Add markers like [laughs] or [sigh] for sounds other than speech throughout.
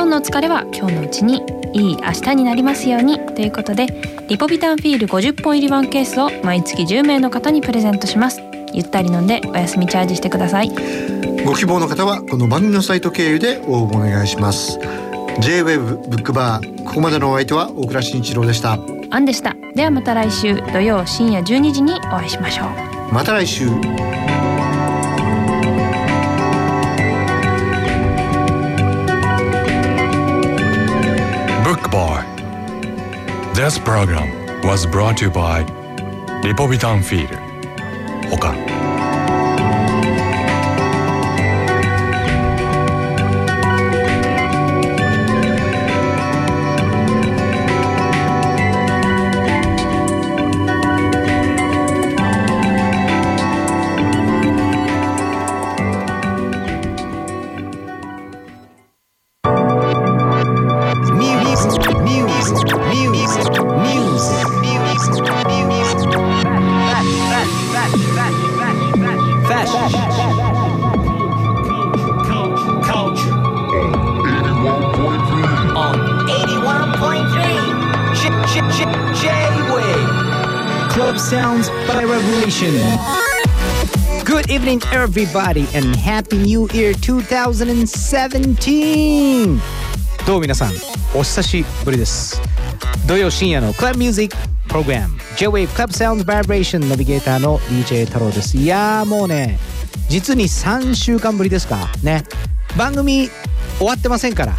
今日のお疲れは今日のうちにいい明日になりますようにということでリポビタンフィール50本入りワンケースを毎月10名の方にプレゼントします。ゆったり飲んでお休みチャージしてください。ご希望の方はこの番組のサイト経由で応募お願いします。J-WAVE ブックバーここまでのお相手は大倉慎一郎でした。アンでした。ではまた来週土曜深夜12時にお会いしましょう。また来週 This program was brought to you by Feed. ほ everybody and happy new year 2017! どう皆さんお久しぶりです。土曜深夜のクラブミュージックプログラム J-Wave Club Sounds Vibration ナビゲーターの DJ 太郎です。いやーもうね実に3週間ぶりですか。ね。番組終わってませんから。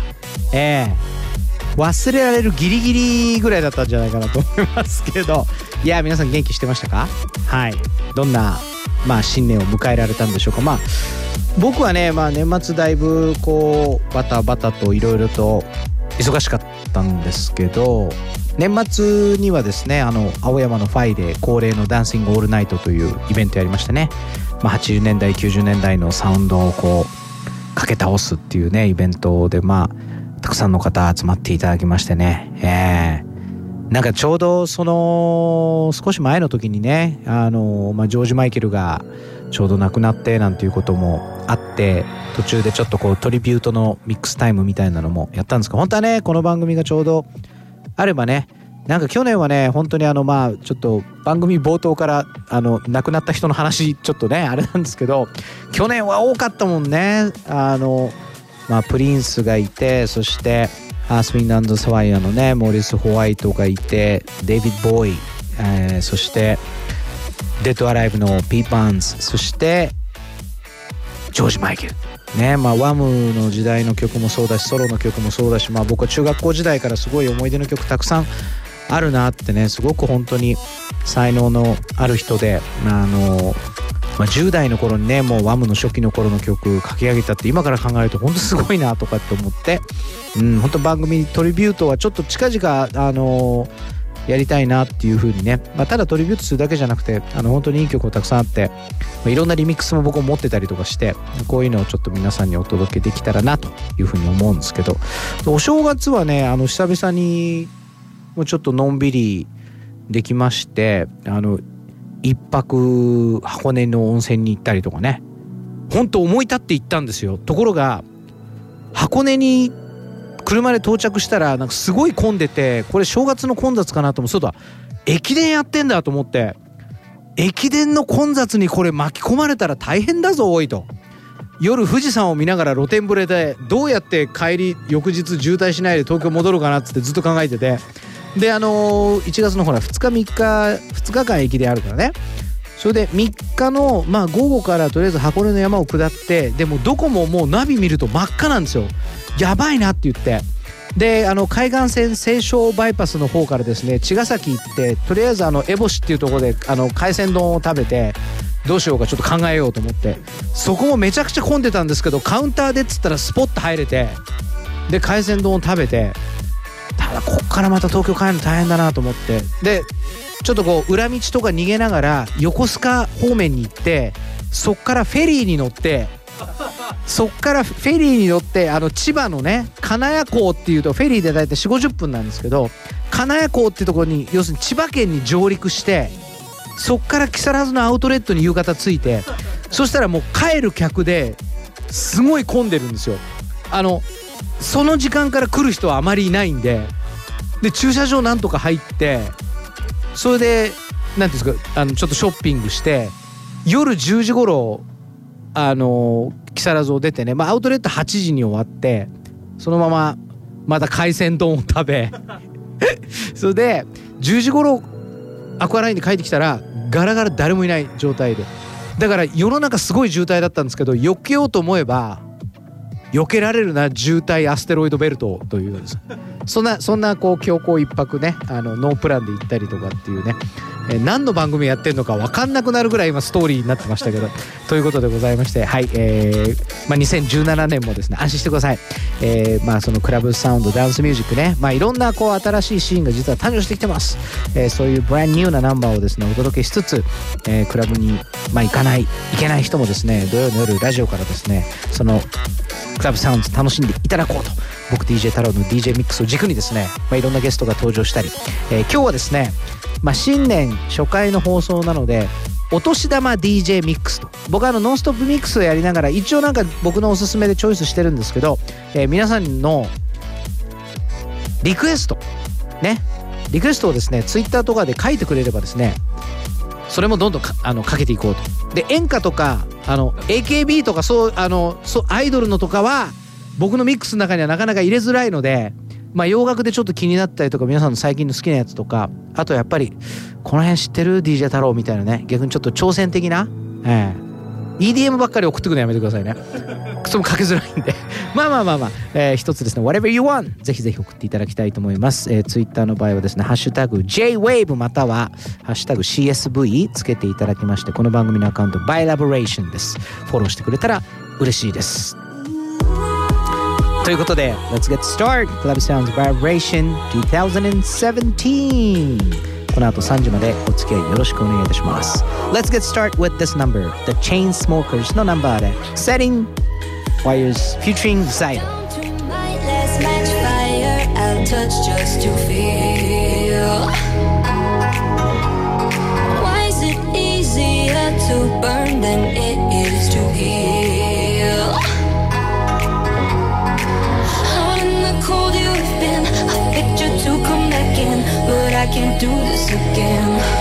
ええ。ー、忘れられるギリギリぐらいだったんじゃないかなと思いますけど。いや皆さん元気してましたか？はい。どんなまあ、新年を迎えられたんでしょうか。まあ僕はね、まあ、年末だいぶこうバタバタといろいろと忙しかったんですけど年末にはですねあの青山のファイで恒例の「ダンシングオールナイト」というイベントやりましてね、まあ、80年代90年代のサウンドをこうかけ倒すっていうねイベントでまあたくさんの方集まっていただきましてね。ええー。なんかちょうどその少し前の時にねあの、まあ、ジョージ・マイケルがちょうど亡くなってなんていうこともあって途中でちょっとこうトリビュートのミックスタイムみたいなのもやったんですが本当はねこの番組がちょうどあればねなんか去年はね本当にあのまあちょっと番組冒頭からあの亡くなった人の話ちょっとねあれなんですけど去年は多かったもんね。あのまあプリンスがいてそしてアース・ウィンドサワイアのねモーリス・ホワイトがいてデイビッド・ボーイ、えー、そしてデッド・アライブのピー・パンズそしてジョージ・マイケル。ねまあ、ワムの時代の曲もそうだしソロの曲もそうだし、まあ、僕は中学校時代からすごい思い出の曲たくさんあるなってねすごく本当に才能のある人であのまあ、10代の頃にねもうワムの初期の頃の曲書き上げたって今から考えると本当すごいなとかって思ってうん本当番組トリビュートはちょっと近々あのー、やりたいなっていう風にね、まあ、ただトリビュートするだけじゃなくてあの本当にいい曲もたくさんあって、まあ、いろんなリミックスも僕も持ってたりとかしてこういうのをちょっと皆さんにお届けできたらなという風に思うんですけどお正月はねあの久々にもうちょっとのんびりできましてあの一泊箱根の温泉に行ったりとかね。ほんと思い立って行ったんですよ。ところが箱根に車で到着したらなんかすごい混んでてこれ正月の混雑かなと思う。そうだ。駅伝やってんだと思って。駅伝の混雑にこれ巻き込まれたら大変だぞおいと。夜富士山を見ながら露天風呂でどうやって帰り翌日渋滞しないで東京戻るかなっつってずっと考えてて。であのー、1月のほら2日3日2日間駅であるからね。それで3日の、まあ、午後からとりあえず箱根の山を下ってでもどこももうナビ見ると真っ赤なんですよ。やばいなって言って。であの海岸線西湘バイパスの方からですね茅ヶ崎行ってとりあえずあの烏帽子っていうところであの海鮮丼を食べてどうしようかちょっと考えようと思って。そこもめちゃくちゃ混んでたんですけどカウンターでっつったらスポッと入れてで海鮮丼を食べてただこからまた東京帰るの大変だなと思ってでちょっとこう裏道とか逃げながら横須賀方面に行ってそっからフェリーに乗ってそっからフェリーに乗ってあの千葉のね金谷港っていうとフェリーで大体4 5 0分なんですけど金谷港っていうところに要するに千葉県に上陸してそっから木更津のアウトレットに夕方着いてそしたらもう帰る客ですごい混んでるんですよ。あのその時間から来る人はあまりいないんでで駐車場なんとか入ってそれで何ていうんですかあのちょっとショッピングして夜10時頃あの木更津を出てね、まあ、アウトレット8時に終わってそのまままた海鮮丼を食べ [laughs] それで10時頃アクアラインで帰ってきたらガラガラ誰もいない状態で。だから世の中すごい渋滞だったんですけど避けようと思えば避けられるな渋滞アステロイドベルトというです。そんなそんなこう強行一泊ねあのノープランで行ったりとかっていうねえー何の番組やってるのか分かんなくなるぐらい今ストーリーになってましたけど [laughs] ということでございましてはいえーまあ、2017年もですね安心してください、えーまあそのクラブサウンドダンスミュージックねまあいろんなこう新しいシーンが実は誕生してきてます、えーそういうブランニューなナンバーをですねお届けしつつ、えークラブに、まあ、行かない行けない人もですね土曜の夜ラジオからですねそのクラブサウンズ楽しんでいただこうと僕 DJ 太郎の DJ ミックスを軸にですね、まあ、いろんなゲストが登場したり、えー今日はですね、まあ、新年初回の放送なのでお年玉 DJ ミックスと。僕はあのノンストップミックスをやりながら一応なんか僕のおすすめでチョイスしてるんですけど、えー皆さんのリクエストね。リクエストをですねツイッターとかで書いてくれればですねそれもどんどんかあのかけていこうと。で演歌とかあの AKB とかそうあのそうアイドルのとかは僕のミックスの中にはなかなか入れづらいのでまあ洋楽でちょっと気になったりとか皆さんの最近の好きなやつとかあとやっぱりこの辺知ってる？DJ 太郎みたいなね逆にちょっと挑戦的な、ええ。EDM ばっかり送ってくるのやめてくださいね。[laughs] それもかけづらいんで。[laughs] まあまあまあまあ、えー一つですね。Whatever you want ぜひぜひ送っていただきたいと思います、えー、Twitter の場合はですねハッシュタグ JWAVE またはハッシュタグ CSV つけていただきましてこの番組のアカウント ByLaboration です。フォローしてくれたら嬉しいです。ということで Let's get started Club Sounds Vibration 2017この後3時までお付き合いよろしくお願いいたします Let's get started with this number The Chainsmokers のナンバーで Setting Wires featuring Zydo Tonight, let's match fire. I'll touch just to feel. can't do this again.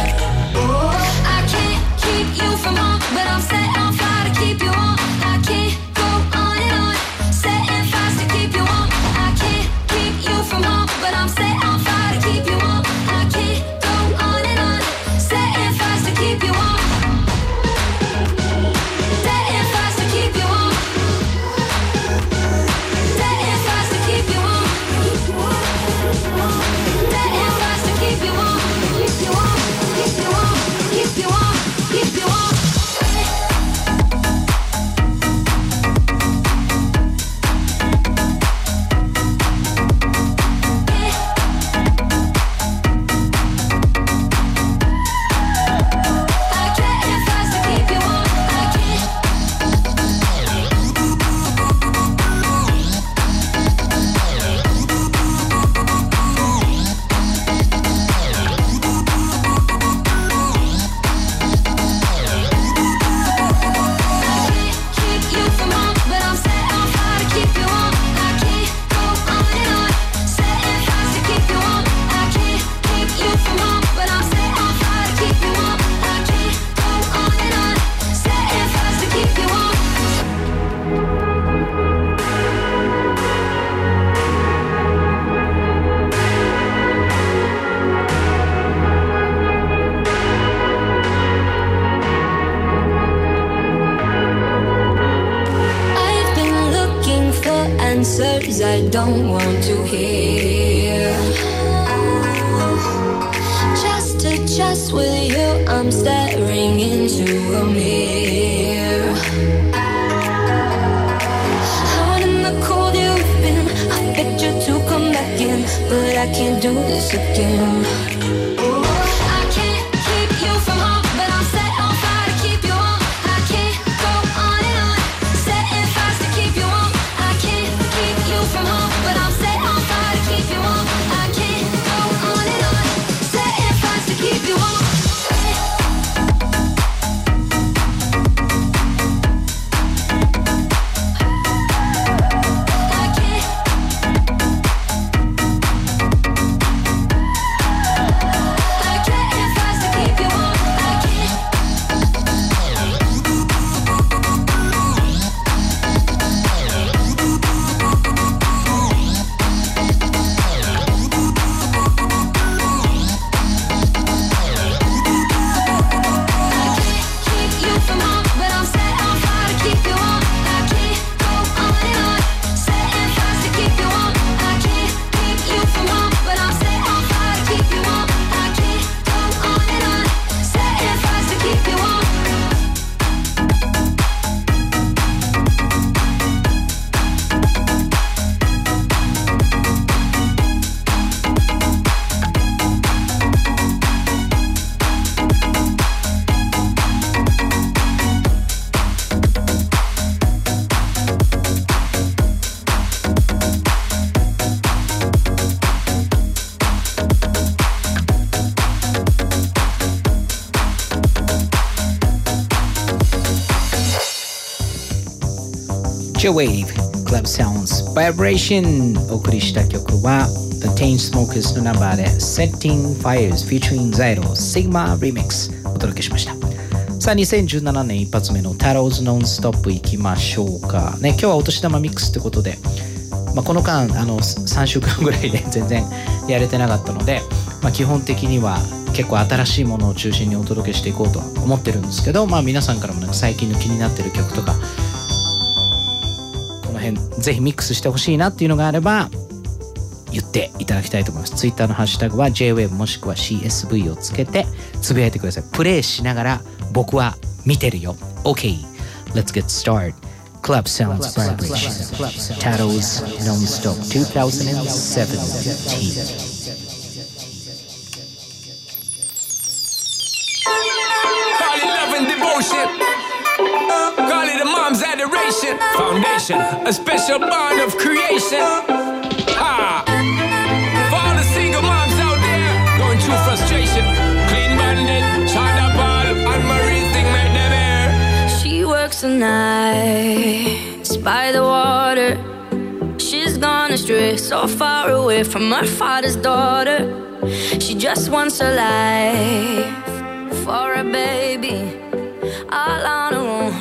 J-Wave Club Sounds Vibration. お送りした曲は The Chainsmokers のナンバーで Setting Fires featuring Zyro Sigma Remix. お届けしましたさあ2017年一発目の Taro's Non-Stop いきましょうかね今日はお年玉ミックスってことでまあ、この間あの3週間ぐらいで全然やれてなかったので、まあ、基本的には結構新しいものを中心にお届けしていこうと思ってるんですけど、まあ、皆さんからもなんか最近の気になってる曲とかぜひミックスしてほしいなっていうのがあれば言っていただきたいと思います。ツイッターのハッシュタグは JWAVE もしくは CSV をつけてつぶやいてください。プレイしながら僕は見てるよ。OK, let's get started. Club Sounds Vibration. Tattles Non-Stop 2017. Adoration. Foundation, a special bond of creation. Ha! For all the single moms out there going through frustration. Clean bandit, China Ball, and Marie thing make them air. She works the nights by the water. She's gone astray, so far away from her father's daughter. She just wants a life for a baby. All on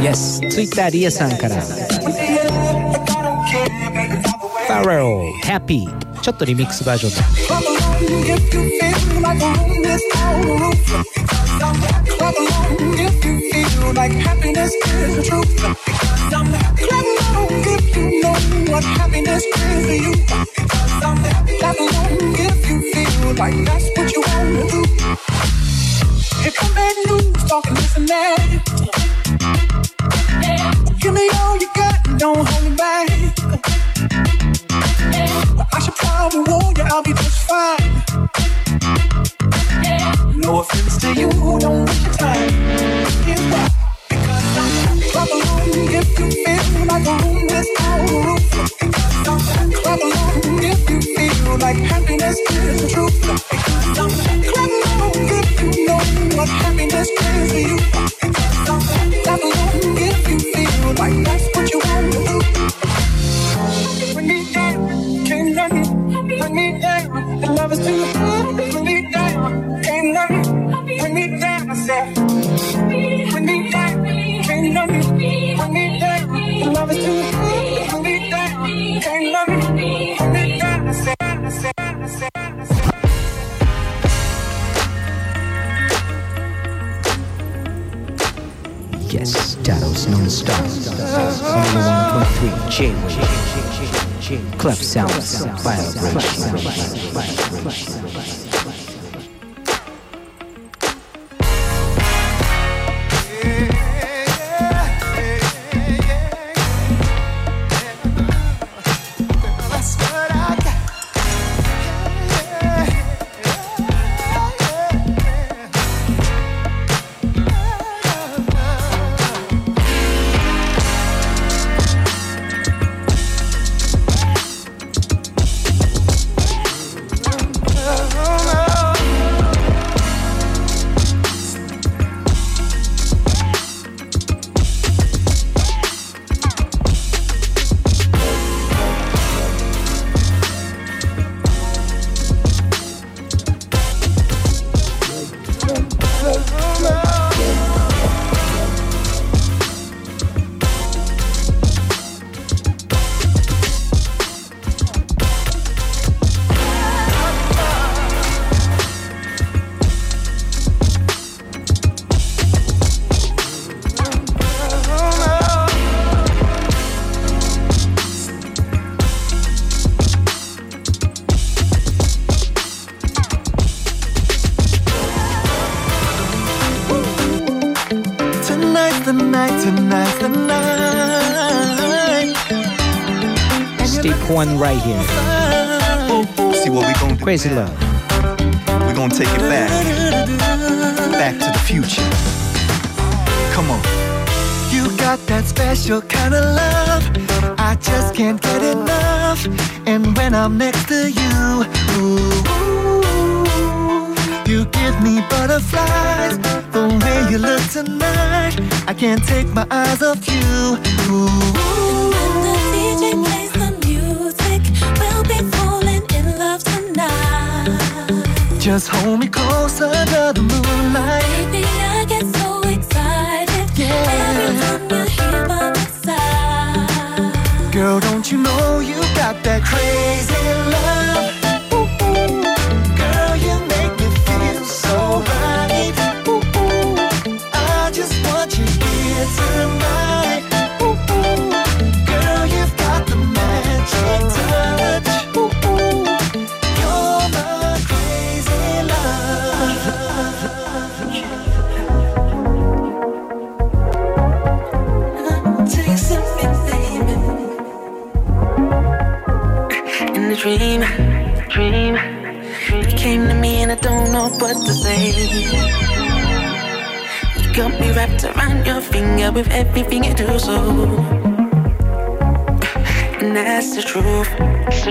Yes ツイッターリエさんから But I don't care, baby, by the way. Pharrell Happy ちょっとリミックスバージョンで Clap along if you feel like that's what you wanna do. if you feel like that's what you want to do. Here come bad news, talking this and that. Give me all you got, don't hold me back. I should probably warn you, I'll be just fine. No offense to you, don't waste your time. Why. Because I'm clap along if you feel like a room without a roof. I'm clap along if you feel like happiness is the truth. I'm clap along if you know what happiness is to you. Tattles. Only 1.3 J-Wave. Club Sounds Vibration. Crazy Love. We gonna take it back, back to the future. Come on. You got that special kind of love. I just can't get enough. And when I'm next to you, ooh, you give me butterflies. The way you look tonight, I can't take my eyes off you. Ooh. Just hold me closer under the moonlight. Baby, I get so excited. Yeah. Every time here by my side. Girl, don't you know you got that crazy love?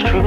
The truth,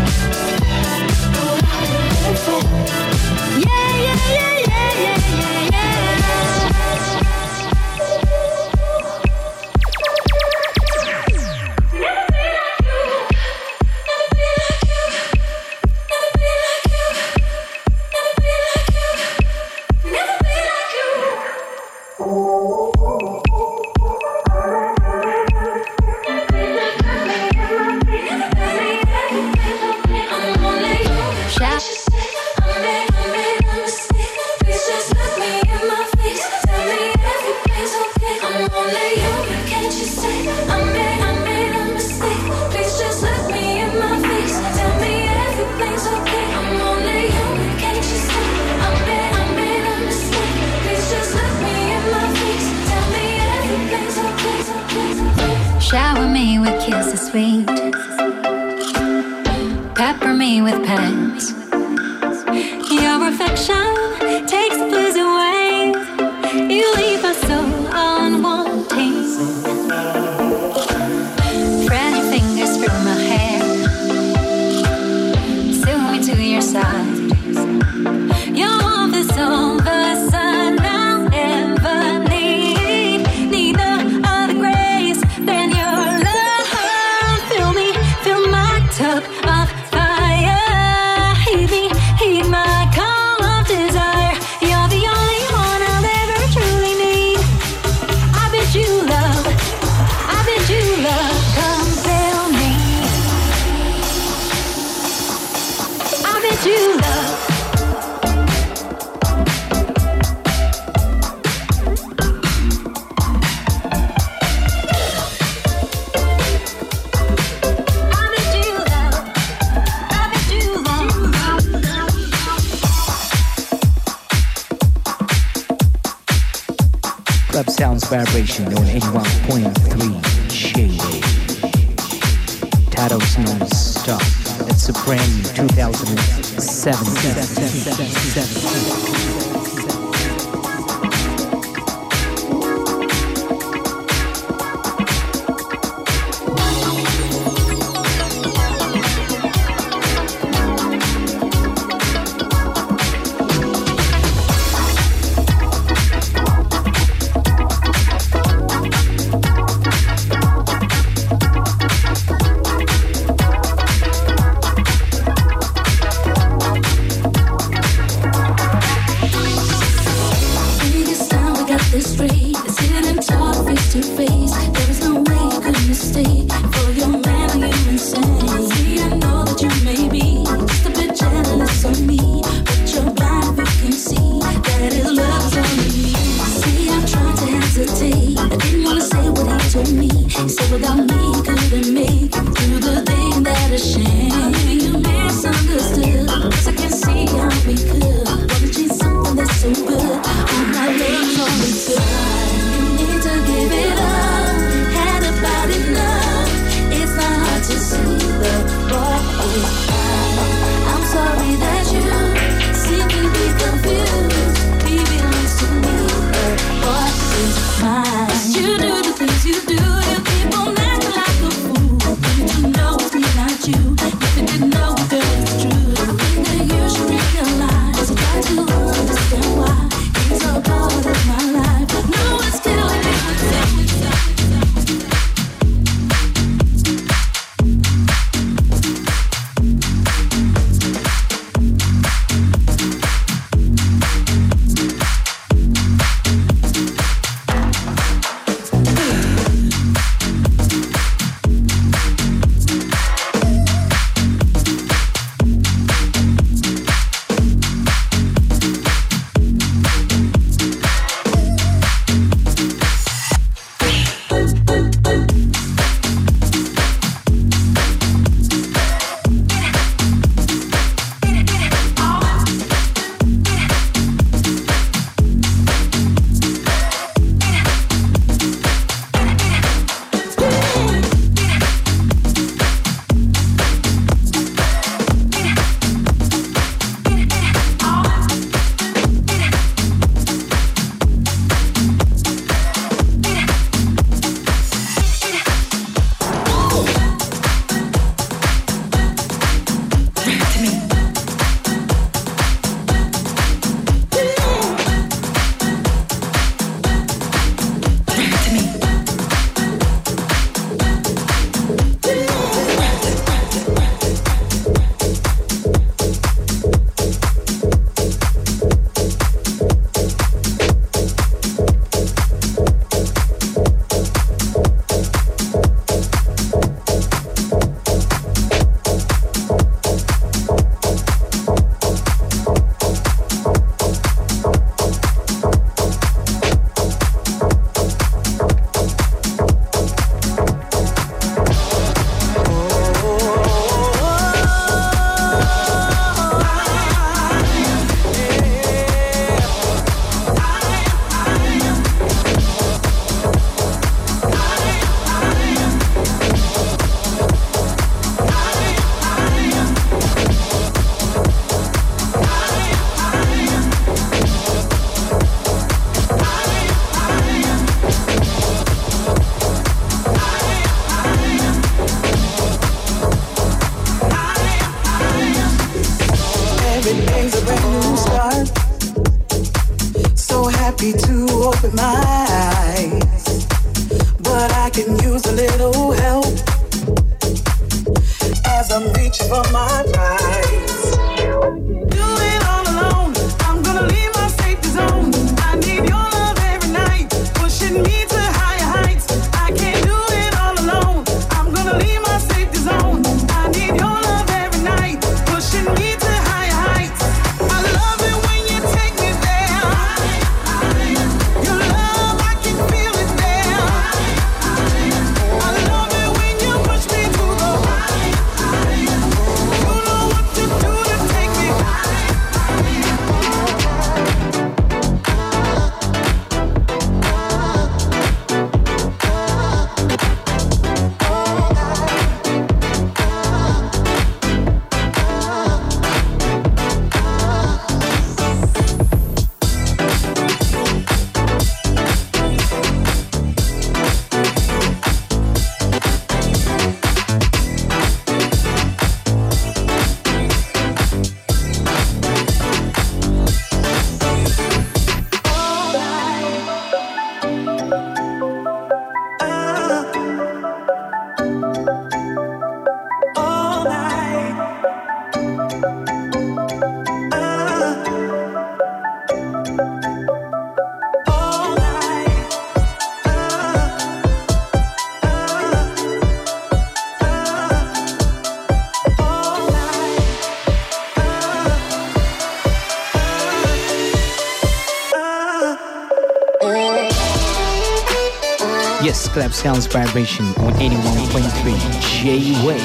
Club Sounds Vibration on 81.3 J-Way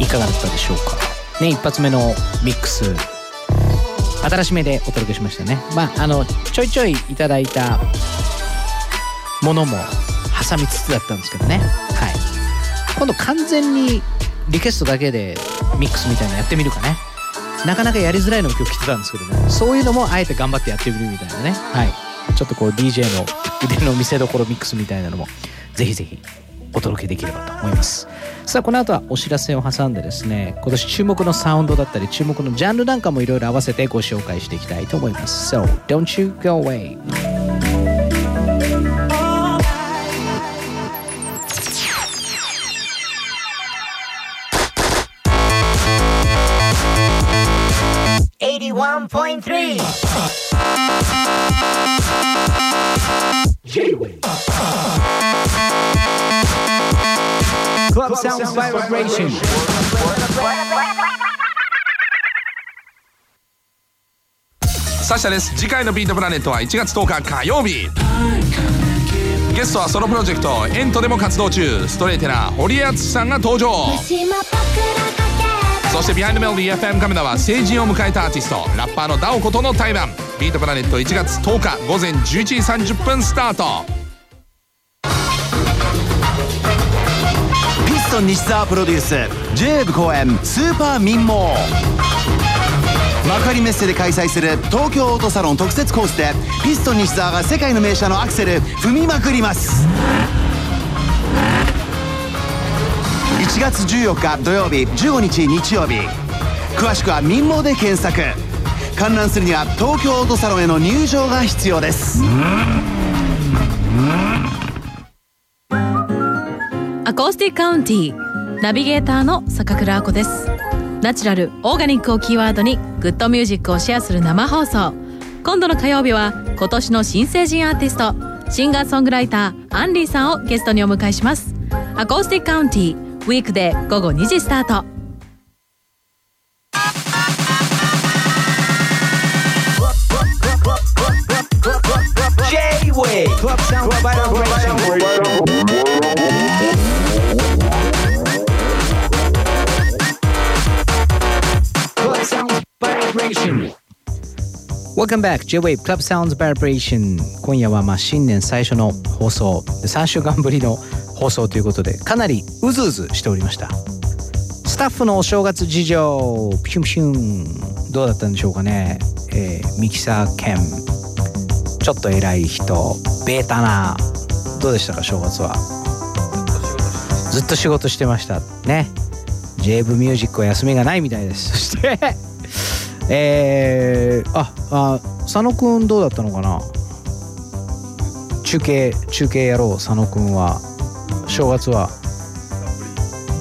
いかがだったでしょうか？ね一発目のミックス。新しめでお届けしましたね。まああのちょいちょいいただいたものも挟みつつだったんですけどね。はい。今度完全にリクエストだけでミックスみたいなのやってみるかね。なかなかやりづらいのも今日来てたんですけどね。そういうのもあえて頑張ってやってみるみたいなね。はい。ちょっとこう DJ の腕の見せ所ミックスみたいなのもぜひぜひお届けできればと思います。さあこの後はお知らせを挟んでですね今年注目のサウンドだったり注目のジャンルなんかもいろいろ合わせてご紹介していきたいと思います。So don't you go away. 81.3 sound Vibration サシャです。次回のビートプラネットは1月10日火曜日。ゲストはソロプロジェクトエントでも活動中ストレーテナー堀江敦さんが登場。そしてビハインドメロディー FM カメラは成人を迎えたアーティストラッパーのダオことの対バン。ビートプラネット1月10日午前11時30分スタート。ト西澤プロデュース j ブ公演スーパー民謡幕張メッセで開催する東京オートサロン特設コースでピストン西澤が世界の名車のアクセル踏みまくります1月14日土曜日15日日曜日詳しくは民謡で検索観覧するには東京オートサロンへの入場が必要ですアコースティックカウンティーナビゲーターの坂倉亜子です。ナチュラルオーガニックをキーワードにグッドミュージックをシェアする生放送。今度の火曜日は今年の新成人アーティストシンガーソングライターアンリーさんをゲストにお迎えします。アコースティックカウンティーウィークで午後2時スタート。Vibration. Welcome back J-Wave Club Sounds Vibration. 今夜はまあ新年最初の放送。3週間ぶりの放送ということでかなりうずうずしておりました。スタッフのお正月事情。ピュンピュン。どうだったんでしょうかね、えーミキサー兼。ちょっと偉い人。ベータな。どうでしたか正月は。ずっと仕事してました。ね。J ブミュージックは休みがないみたいです。そしてえー、ああ佐野くんどうだったのかな？中継中継やろう佐野くんは。正月は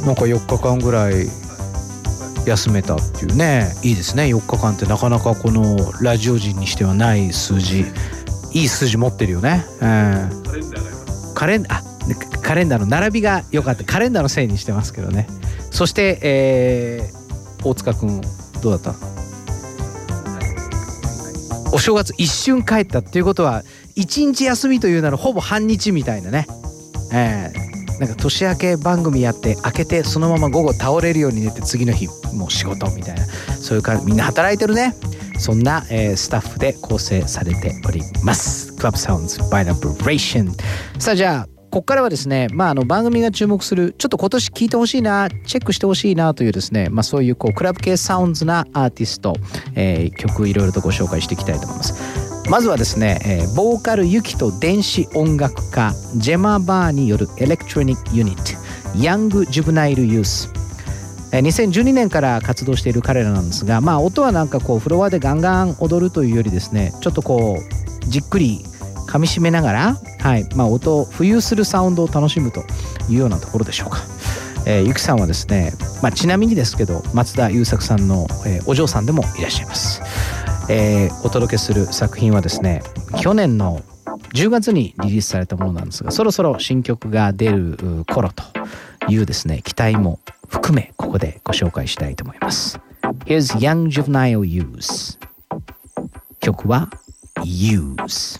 なんか4日間ぐらい休めたっていうね。いいですね4日間って。なかなかこのラジオ人にしてはない数字。いい数字持ってるよね、うん、カレンダーあカレンダーの並びが良かった。カレンダーのせいにしてますけどね。そして、えー、大塚君どうだった？お正月一瞬帰ったっていうことは一日休みというならほぼ半日みたいなね、えー、なんか年明け番組やって明けてそのまま午後倒れるように寝て次の日もう仕事みたいなそういう感じみんな働いてるねそんな、えースタッフで構成されております。Club Sounds by the Vibration。さあじゃあ、ここからはですね、まあ、あの番組が注目する、ちょっと今年聴いてほしいな、チェックしてほしいなというですね、まあ、そういうこうクラブ系サウンズなアーティスト、えー曲いろいろとご紹介していきたいと思います。まずはですね、えーボーカルユキと電子音楽家 JEMAPUR によるエレクトロニックユニットヤング・ジュブナイル・ユースえー2012年から活動している彼らなんですが、まあ、音はなんかこうフロアでガンガン踊るというよりですねちょっとこうじっくり噛み締めながら、はいまあ、音を浮遊するサウンドを楽しむというようなところでしょうか。えーゆきさんはですね、まあ、ちなみにですけど松田優作さんの、えーお嬢さんでもいらっしゃいます、えーお届けする作品はですね去年の10月にリリースされたものなんですがそろそろ新曲が出る頃というですね期待も含めここでご紹介したいと思います。Here's Young Juvenile Use 曲は Use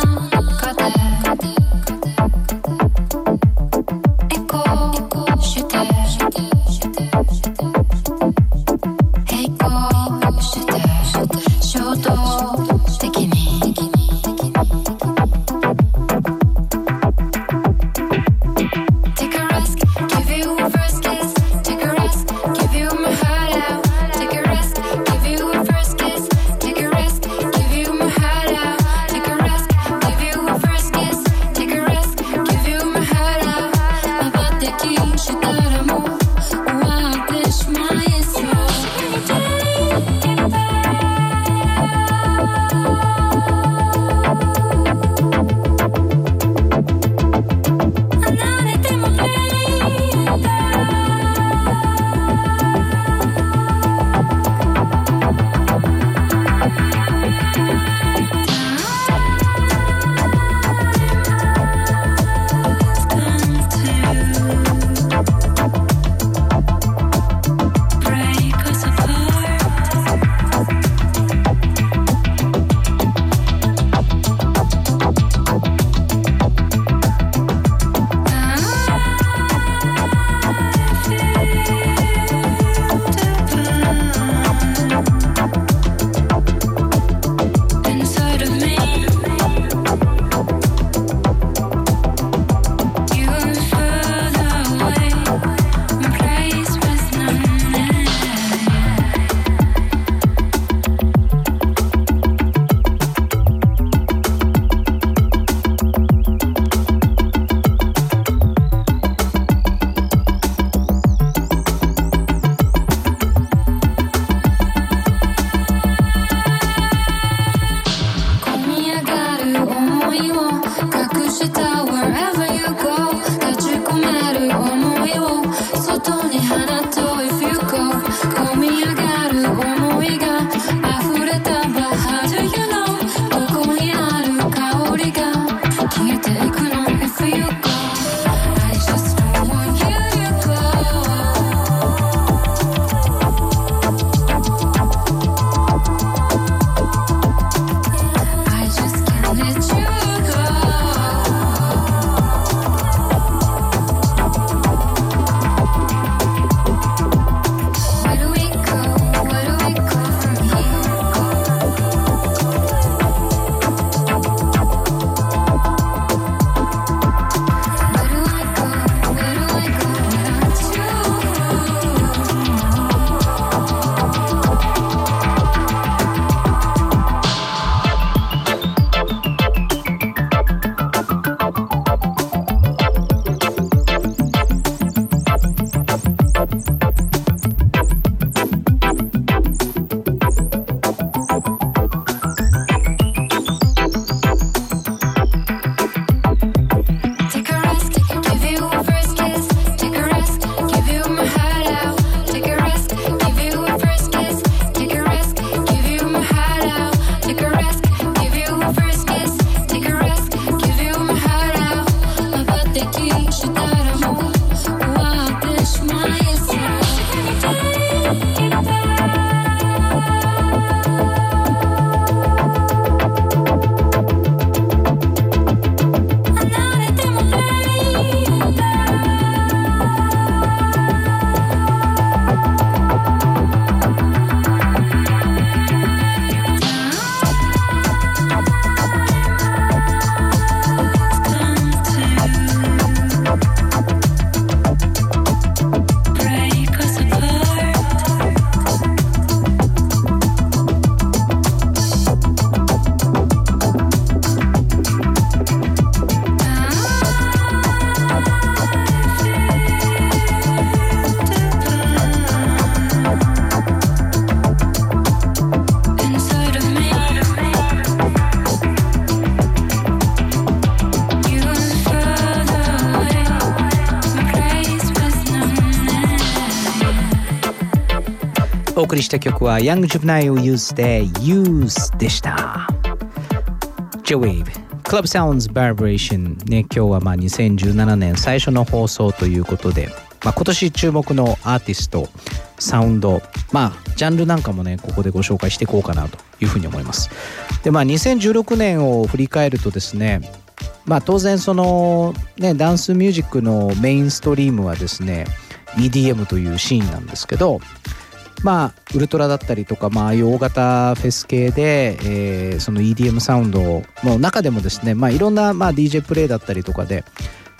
送りした曲は Young Juvenile Youth で Use でした。J-Wave Club Sounds Vibration ね今日はまあ2017年最初の放送ということで、まあ、今年注目のアーティストサウンドまあジャンルなんかもねここでご紹介していこうかなというふうに思います。でまあ2016年を振り返るとですねまあ当然そのねダンスミュージックのメインストリームはですね EDM というシーンなんですけどまあウルトラだったりとか、まああいう大型フェス系で、えーその EDM サウンドの中でもですね、まあ、いろんな、まあ、DJ プレイだったりとかで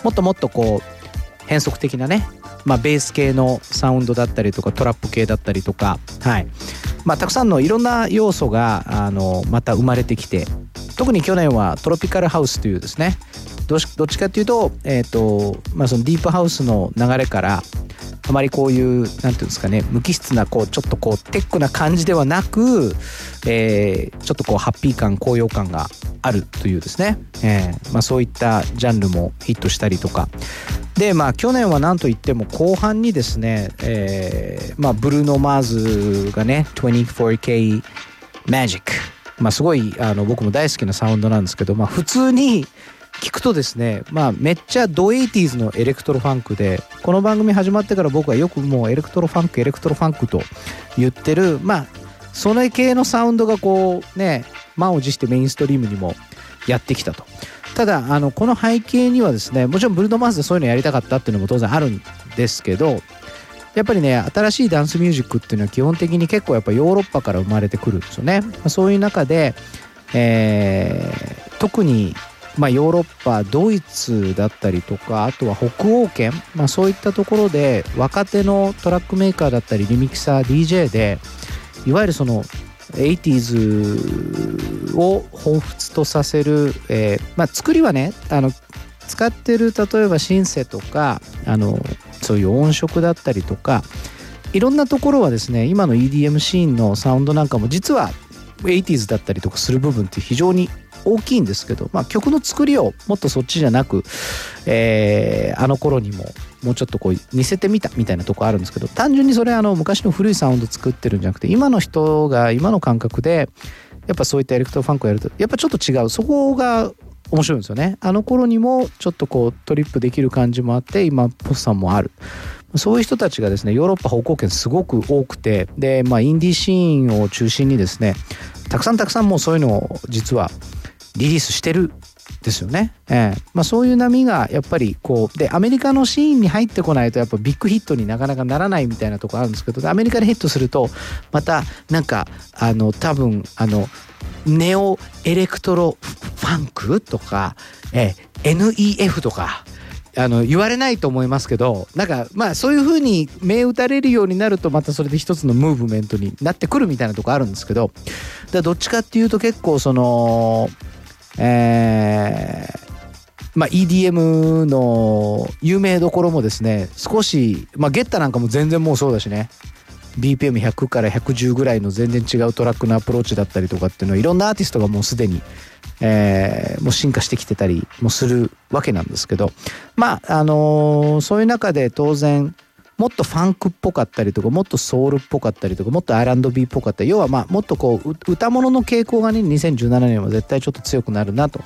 もっともっとこう変則的なね、まあ、ベース系のサウンドだったりとかトラップ系だったりとか、はい。まあ、たくさんのいろんな要素があのまた生まれてきて特に去年はトロピカルハウスというですねどっちかっていうと,、えーとまあ、そのディープハウスの流れからあまりこういうなんていうんですかね無機質なこうちょっとこうテックな感じではなく、えーちょっとこうハッピー感高揚感があるというですね、えーまあ、そういったジャンルもヒットしたりとかでまあ去年は何といっても後半にですね、えーまあ、ブルーノ・マーズがね 24K マジックまあすごいあの僕も大好きなサウンドなんですけど、まあ、普通に聞くとですねまあめっちゃド 80s のエレクトロファンクでこの番組始まってから僕はよくもうエレクトロファンクエレクトロファンクと言ってるまあそれ系のサウンドがこうね満を持してメインストリームにもやってきたとただあのこの背景にはですねもちろんブルーノ・マーズでそういうのやりたかったっていうのも当然あるんですけどやっぱりね新しいダンスミュージックっていうのは基本的に結構やっぱヨーロッパから生まれてくるんですよね。まあそういう中で、えー特に、まあ、ヨーロッパドイツだったりとかあとは北欧圏、まあ、そういったところで若手のトラックメーカーだったりリミキサー DJ でいわゆるその 80s を彷彿とさせる、えーまあ、作りはねあの使ってる例えばシンセとかあのそういう音色だったりとかいろんなところはですね今の EDM シーンのサウンドなんかも実は 80s だったりとかする部分って非常に大きいんですけど、まあ、曲の作りをもっとそっちじゃなく、えーあの頃にももうちょっとこう似せてみたみたいなとこあるんですけど単純にそれあの昔の古いサウンド作ってるんじゃなくて今の人が今の感覚でやっぱそういったエレクトロファンクをやるとやっぱちょっと違う。そこが面白いんですよね。あの頃にもちょっとこうトリップできる感じもあって今っぽさもある。そういう人たちがですねヨーロッパ北欧圏すごく多くてでまあインディーシーンを中心にですねたくさんたくさんもうそういうのを実はリリースしてるですよね、ええ。まあ、そういう波がやっぱりこうでアメリカのシーンに入ってこないとやっぱビッグヒットになかなかならないみたいなとこあるんですけどアメリカでヒットするとまたなんかあの多分あのネオエレクトロファンクとか、ええ NEF とかあの言われないと思いますけどなんかまあそういう風に銘打たれるようになるとまたそれで一つのムーブメントになってくるみたいなとこあるんですけどだどっちかっていうと結構そのえーまあ、EDM の有名どころもですね少し、まあ、ゲッタなんかも全然もうそうだしね。BPM100 から110ぐらいの全然違うトラックのアプローチだったりとかっていうのはいろんなアーティストがもうすでに、えーもう進化してきてたりもするわけなんですけど。まああのーそういう中で当然もっとファンクっぽかったりとかもっとソウルっぽかったりとかもっと R&B っぽかったり要はまあもっとこう歌物の傾向がね2017年は絶対ちょっと強くなるなと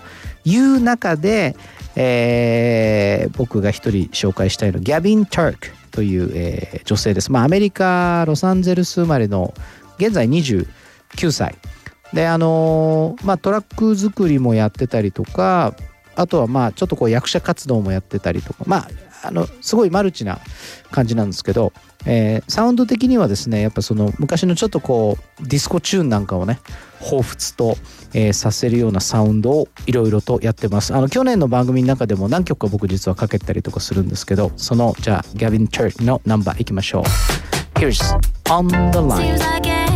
いう中で、えー僕が一人紹介したいのギャビン・タークという、えー女性です。まあアメリカロサンゼルス生まれの現在29歳であのーまあトラック作りもやってたりとかあとはまあちょっとこう役者活動もやってたりとかまああのすごいマルチな感じなんですけど、えーサウンド的にはですねやっぱその昔のちょっとこうディスコチューンなんかをね彷彿と、えーさせるようなサウンドをいろいろとやってます。あの去年の番組の中でも何曲か僕実はかけたりとかするんですけどそのじゃあギャビン・チャークのナンバーいきましょう。Here's On the Line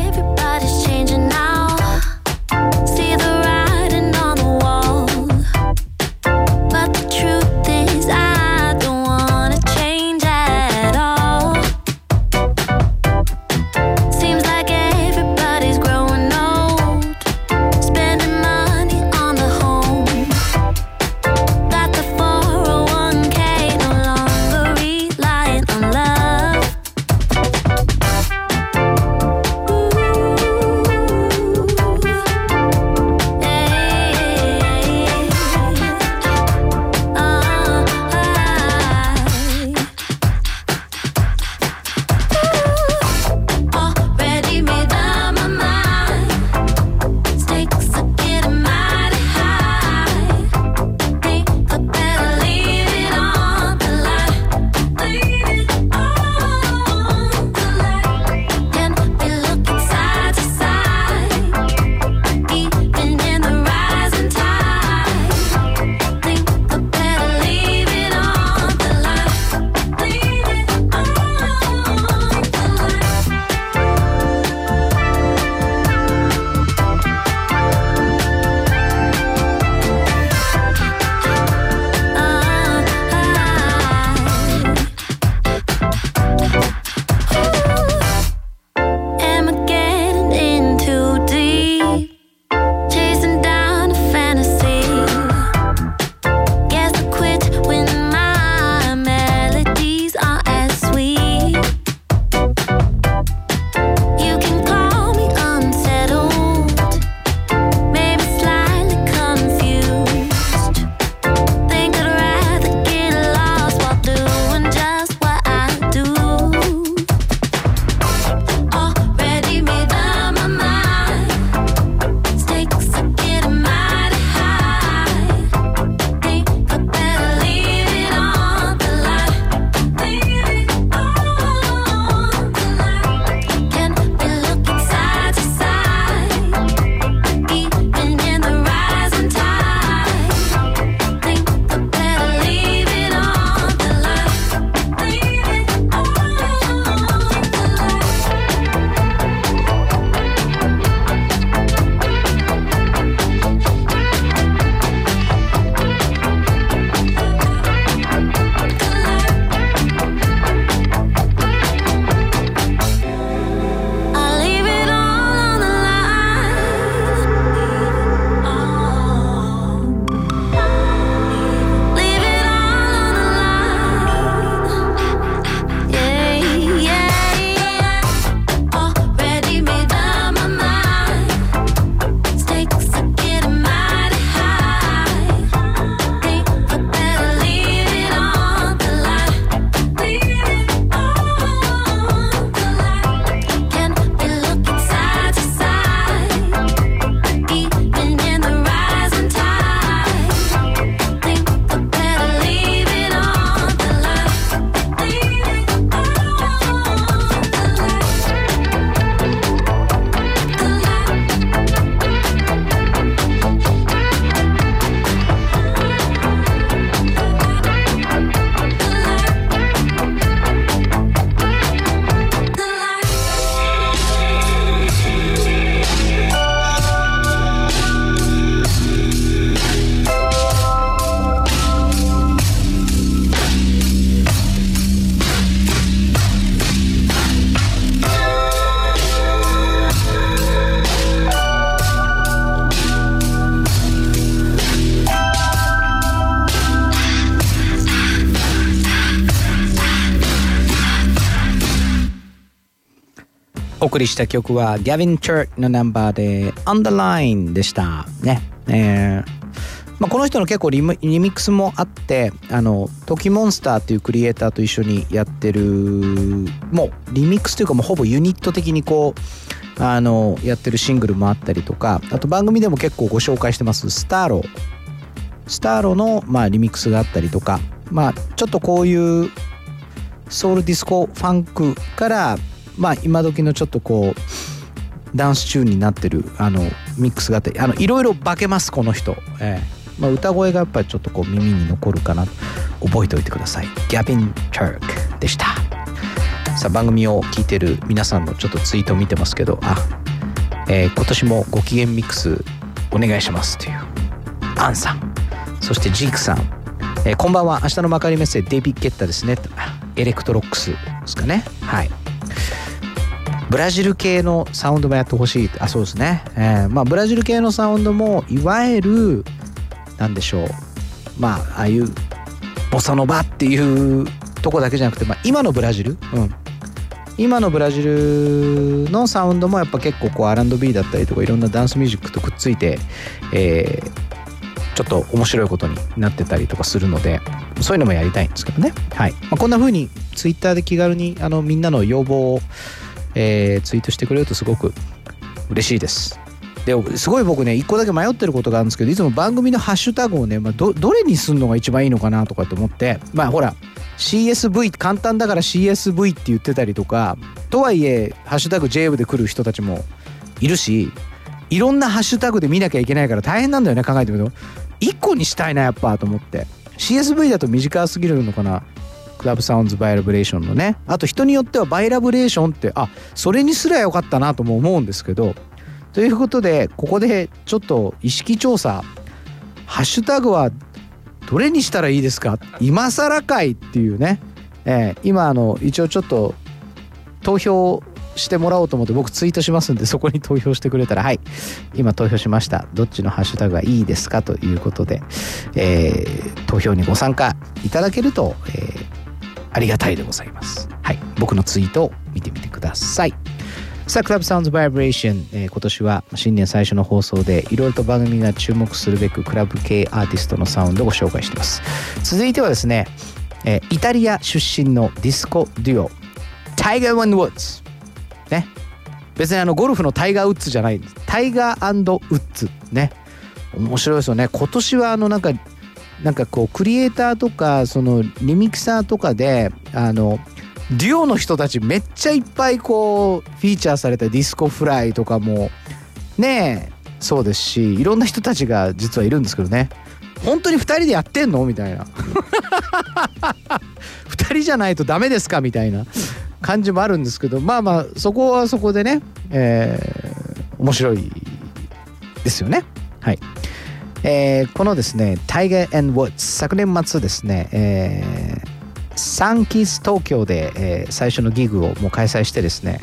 りした曲はギャビン・チャーのナンバーで「On the Line」でした。ね。えー。まあ、この人の結構リミックスもあってあのトキモンスターっていうクリエイターと一緒にやってるもうリミックスというかもうほぼユニット的にこうあのやってるシングルもあったりとかあと番組でも結構ご紹介してますスターロスターロの、まあ、リミックスがあったりとかまあちょっとこういうソウルディスコファンクからまあ今時のちょっとこうダンスチューンになってるあのミックスがあってあのいろいろ化けますこの人、ええ。まあ、歌声がやっぱりちょっとこう耳に残るかな。覚えておいてください。ギャビン・チャークでした。さあ番組を聞いてる皆さんのちょっとツイートを見てますけどあ、えー今年もご機嫌ミックスお願いしますという。アンさん。そしてジークさん、えーこんばんは。明日の幕張メッセデイビッド・ゲッタですね。エレクトロックスですかね。はい。ブラジル系のサウンドもやってほしい。あそうですね、えーまあブラジル系のサウンドもいわゆるなんでしょう。まあああいうボサノバっていうとこだけじゃなくて、まあ、今のブラジル、うん、今のブラジルのサウンドもやっぱ結構こう R&B だったりとかいろんなダンスミュージックとくっついて、えーちょっと面白いことになってたりとかするのでそういうのもやりたいんですけどね、はい。まあ、こんな風にツイッターで気軽にあのみんなの要望を、えーツイートしてくれるとすごく嬉しいです。ですごい僕ね一個だけ迷ってることがあるんですけどいつも番組のハッシュタグをね、まあ、どどれにすんのが一番いいのかなとかって思ってまあほら CSV 簡単だから CSV って言ってたりとかとはいえ「ハッシュタグ j で来る人たちもいるしいろんなハッシュタグで見なきゃいけないから大変なんだよね考えてみると。1個にしたいなやっぱと思って。CSV だと短すぎるのかな。クラブサウンズバイラブレーションのね。あと人によってはバイラブレーションってあそれにすりゃよかったなとも思うんですけど。ということでここでちょっと意識調査ハッシュタグはどれにしたらいいですか？今更かいっていうね、えー今あの一応ちょっと投票してもらおうと思って僕ツイートしますんでそこに投票してくれたらはい。今投票しました。どっちのハッシュタグがいいですか？ということで、えー投票にご参加いただけると、えーありがたいでございますはい僕のツイートを見てみてくださいさあ、クラブサウンズバイブレーション、えー今年は新年最初の放送でいろいろと番組が注目するべくクラブ系アーティストのサウンドをご紹介しています。続いてはですね、えーイタリア出身のディスコデュオ、タイガー・アンド・ウッズ。ね。別にあのゴルフのタイガー・ウッズじゃないんです。タイガーウッズ。ね。面白いですよね。今年はあのなんか、なんかこうクリエイターとかそのリミキサーとかであのデュオの人たちめっちゃいっぱいこうフィーチャーされたディスコフライとかもねえそうですしいろんな人たちが実はいるんですけどね。本当に2人でやってんのみたいな。[laughs] 2人じゃないとダメですかみたいな感じもあるんですけどまあまあそこはそこでね、えー面白いですよね。はい。えーこのですね「タイガー・ウッズ」昨年末ですね、えーサンキース東京で、えー最初のギグをもう開催してですね、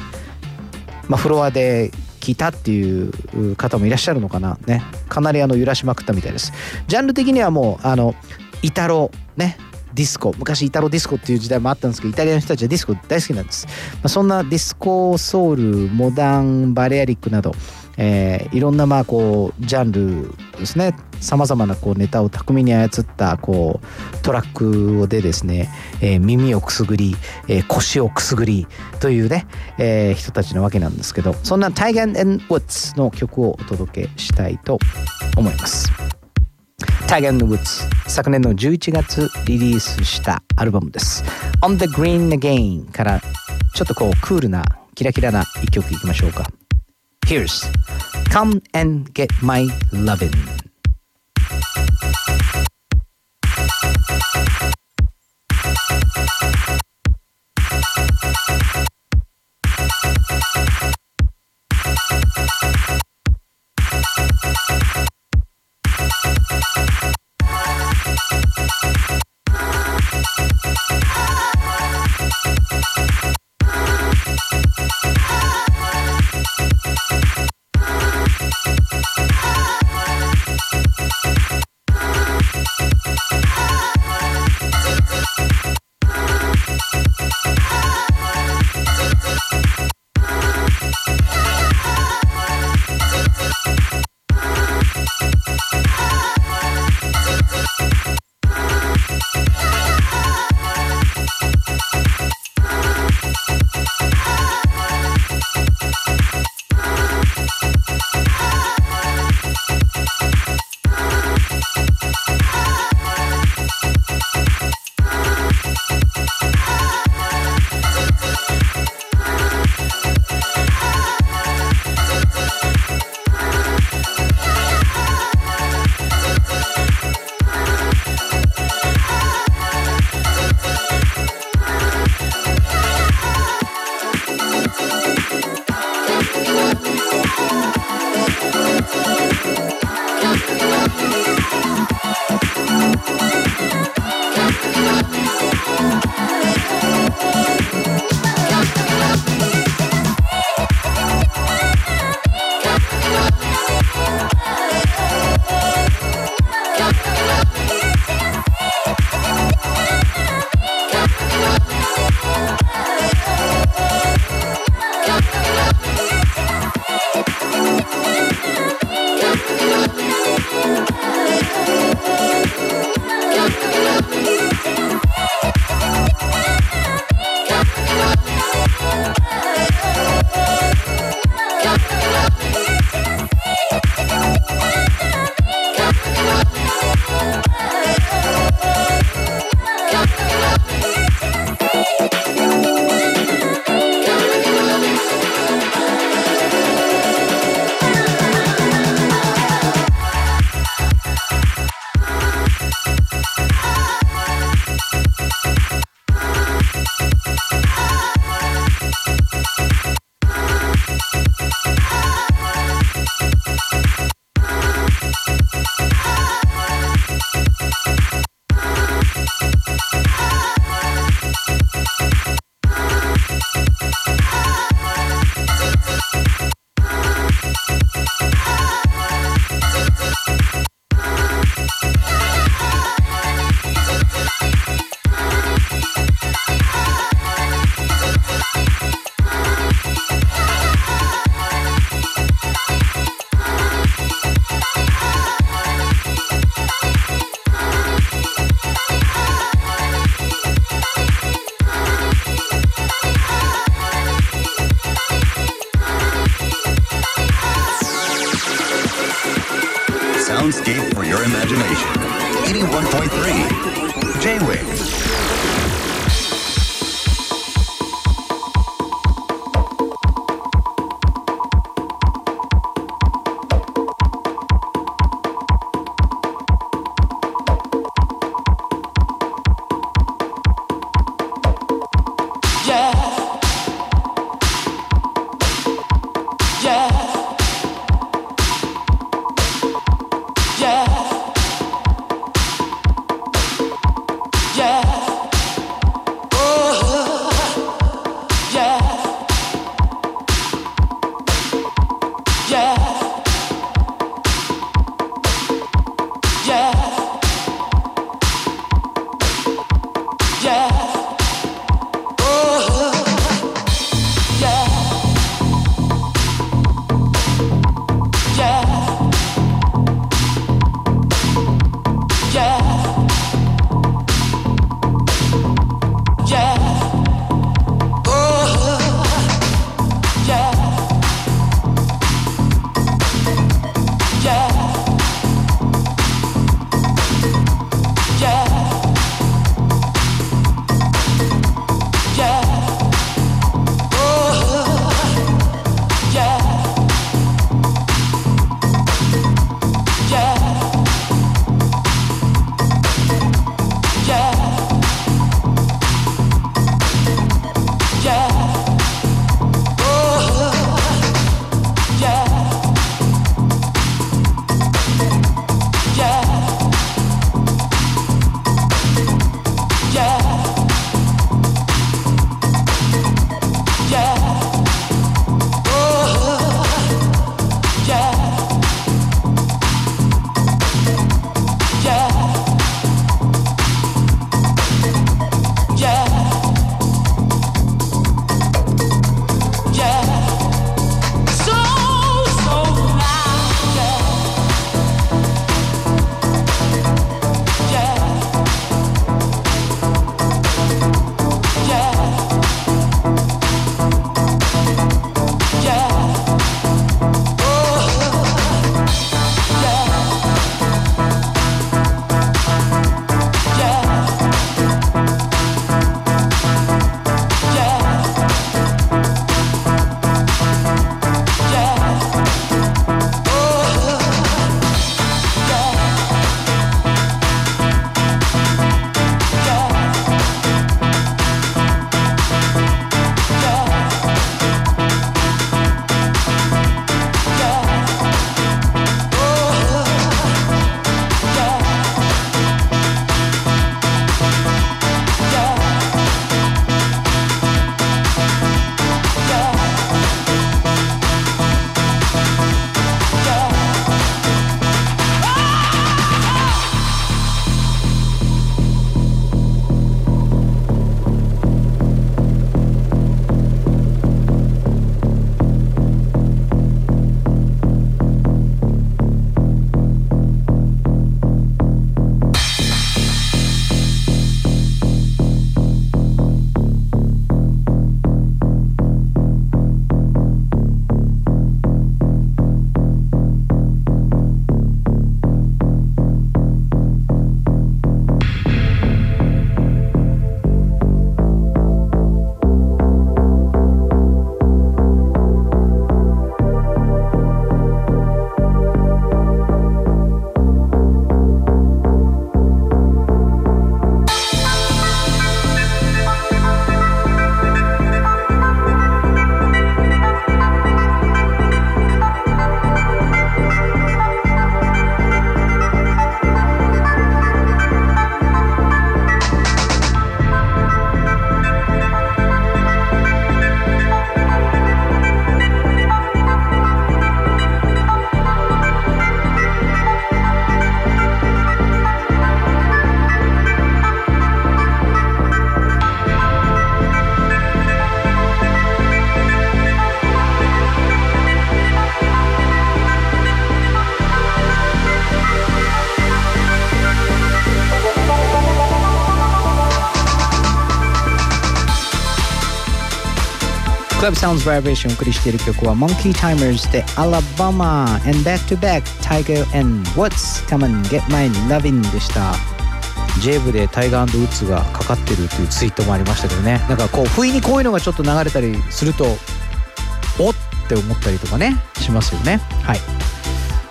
まあ、フロアで聞いたっていう方もいらっしゃるのかなね。かなりあの揺らしまくったみたいです。ジャンル的にはもうあのイタロね。ディスコ。昔イタロディスコっていう時代もあったんですけどイタリアの人たちはディスコ大好きなんです、まあ、そんなディスコソウルモダンバレアリックなど、えーいろんなまあこうジャンルですねさまざまなこうネタを巧みに操ったこうトラックでですね、えー耳をくすぐり、えー腰をくすぐりというね、えー人たちなわけなんですけどそんなタイガー・ウッズの曲をお届けしたいと思います。タイガー・ウッズ昨年の11月リリースしたアルバムです。On the Green Again からちょっとこうクールなキラキラな一曲いきましょうか。Here's Come and Get My Lovin'「クラブサウンズバイブレーションをお送りしている曲は Monkey Timers で Alabama and Back to Back Tiger and What's Come on Get My Lovin' でした。J 部でタイガーウッズがかかってるというツイートもありましたけどね。なんかこう不意にこういうのがちょっと流れたりするとおって思ったりとかねしますよね。はい。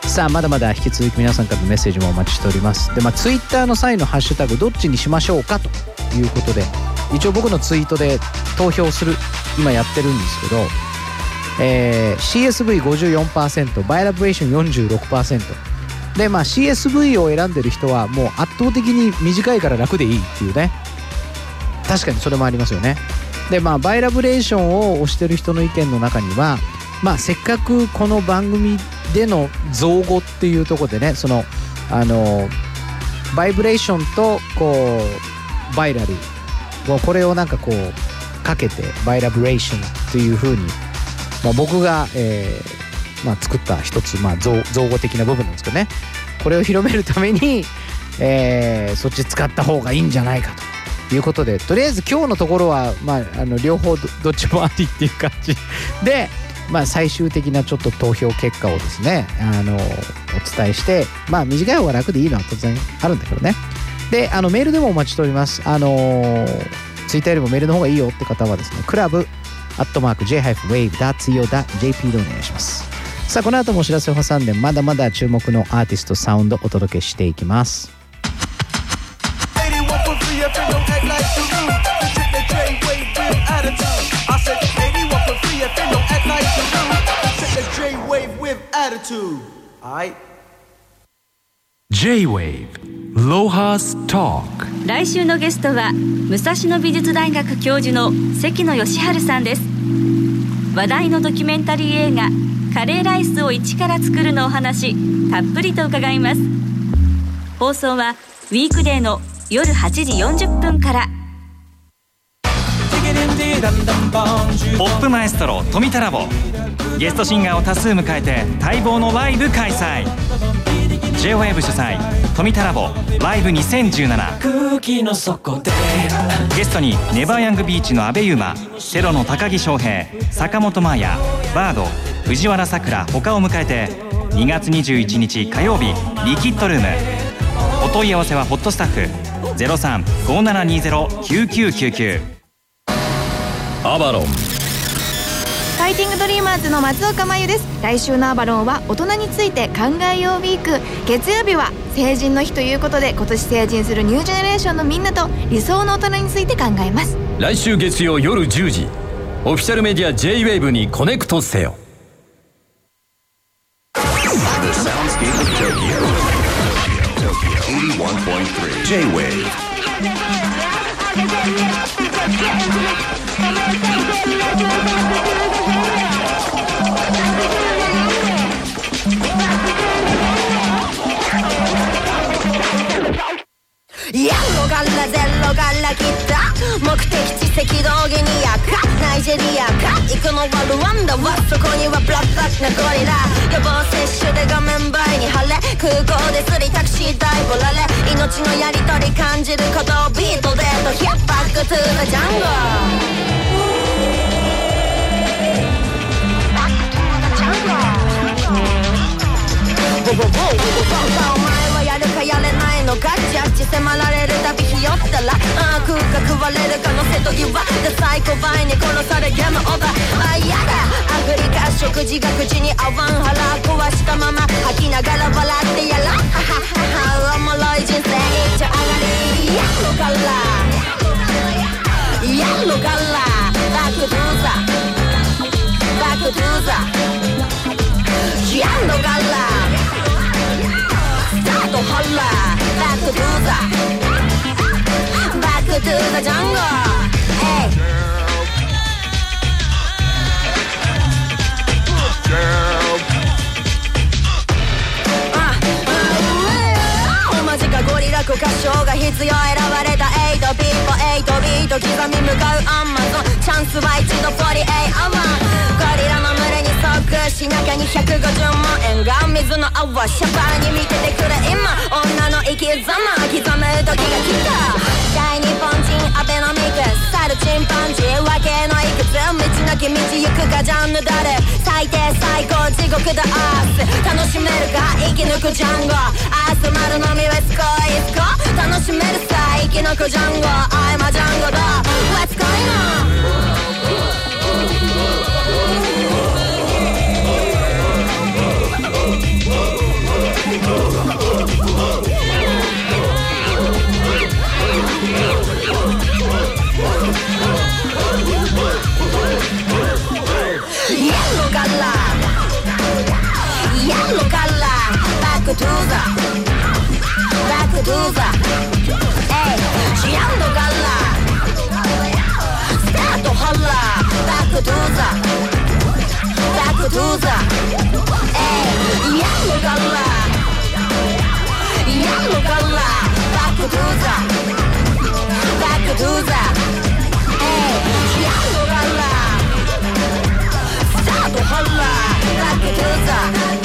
さあまだまだ引き続き皆さんからのメッセージもお待ちしております。でまあツイッターの際のハッシュタグどっちにしましょうかということで一応僕のツイートで投票する今やってるんですけど、えー、CSV54% バイラブレーション46%でまあ CSV を選んでる人はもう圧倒的に短いから楽でいいっていうね。確かにそれもありますよね。でまあバイラブレーションを推してる人の意見の中にはまあせっかくこの番組での造語っていうとこでねそのあのバイブレーションとこうバイラルもうこれをなんかこうかけてバイラブレーションというふうに、まあ、僕が、えーまあ、作った一つ、まあ、造造語的な部分なんですけどね。これを広めるために、えーそっち使った方がいいんじゃないかということでとりあえず今日のところは、まあ、あの両方どどっちもありっていう感じ。で、まあ、最終的なちょっと投票結果をですねあのお伝えしてまあ短い方が楽でいいのは当然あるんだけどね。であのメールでもお待ちしております。あのツイッターよりもメールの方がいいよって方はですねクラブアットマーク J-Wave.co.jp でお願いします。さあこの後もお知らせを挟んでまだまだ注目のアーティストサウンドお届けしていきます。81.3 FM don't act like you do. The shit that J-Wave with attitude. I said 81.3 FM don't act like you do. The shit that J-Wave with attitude. Alright. J-Wave Lohas Talk 来週のゲストは武蔵野美術大学教授の関野義治さんです話題のドキュメンタリー映画「カレーライスを一から作る」のお話たっぷりと伺います放送はウィークデーの夜8時40分からポップマエストロ富田ラボゲストシンガーを多数迎えて待望のライブ開催 J-WAVE 主催富田ラボライブ2017空気の底でゲストにネバーヤングビーチの阿部優馬セロの高木翔平坂本真綾バード藤原さくら他を迎えて2月21日火曜日リキッドルーム。お問い合わせはホットスタッフ0357209999アバロン。ファイティングドリーマーズの松岡真優です。来週のアバロンは大人について考えようウィーク。月曜日は成人の日ということで今年成人する new generation のみんなと理想の大人について考えます。来週月曜夜10時オフィシャルメディア JWAVE に connect せよ。The soundscape いやロガラゼロガラギター目的地赤道ギニアかナイジェリアか。行くのはルワンダ。はそこにはブラックバックなゴリラ。予防接種で画面映えに晴れ。空港ですりタクシー代ボられ。命のやりとり感じることをビートでと。ヒップバックトゥーザジャンゴお前はやるかやれないのかジャッジ迫られるたびひよったらああ食うか食われるかの瀬戸際でサイコバイに殺されゲームオーバーあやだアフリカ食事が口に合わん腹壊したまま吐きながら笑ってやらははははおもろい人生一丁上がりやろがらやろがら Back to theバックトゥーザやろがらスタートホッラーバックト開く歌唱が必要選ばれた8ビート8ビート刻み向かうアンマゾン。チャンスは一度48アワーゴリラの群れに即しなきゃ250万円が水の泡シャバーに見ててくれ今女の生き様刻む時が来た大日本人アベノミクス。チンパンジー分けのいくつ道なき道行くかジャンヌ誰？最低最高地獄だアース楽しめるか生き抜くジャンゴ。アース丸のみウェスコイスコ楽しめるさ生き抜くジャンゴ。アイマジャンゴだ。What's going on? バックトゥーザバックトゥーザエイシアンドカラースタートホラーバックトゥーザバックトゥーザエイイエローカラーイエローカラーバックトゥーザバックトゥーザエイシアンドカラー Stop the holla Back to the Back to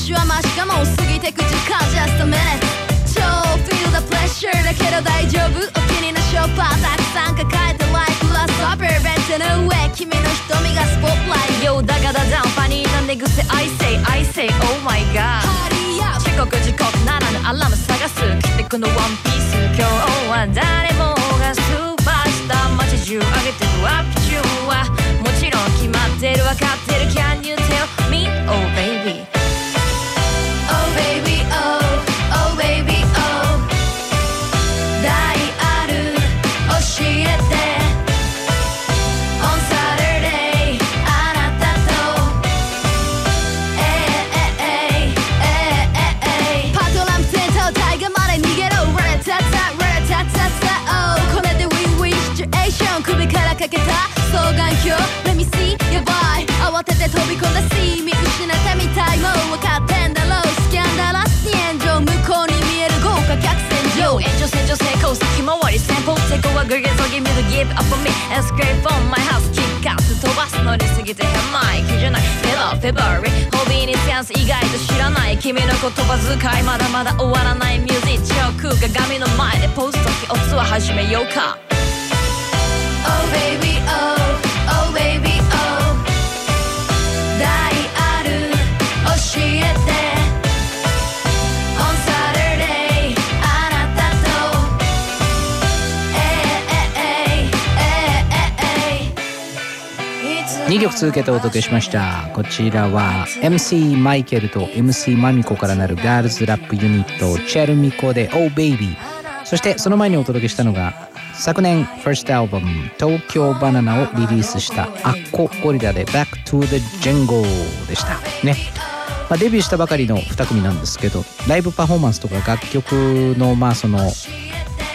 しはマシかも過ぎてく時間 just a minute 超 feel the pressure だけど大丈夫。お気に入りのショッパーたくさん抱えて like ラストアップベッドの上君の瞳がスポットライト。Yo だからダンパニーの寝癖 I say I say oh my god 遅刻時刻ならぬアラーム探す。着てくのワンピース。今日は誰もがスーパースター街中上げてるアップ中は。もちろん決まってる分かってる。Can you tell me? Oh baby Oh baby 君の言葉遣いまだまだ終わらないミュージックチョーク鏡の前でポーズ時おつは始めようか。Oh baby. 2曲続けてお届けしました。こちらは MC マイケルと MC マミコからなるガールズラップユニットチェルミコで Oh Baby そしてその前にお届けしたのが昨年 First Album 東京バナナをリリースしたアッコゴリラで Back to the Django でした。ね。まあ、デビューしたばかりの2組なんですけどライブパフォーマンスとか楽曲のまあその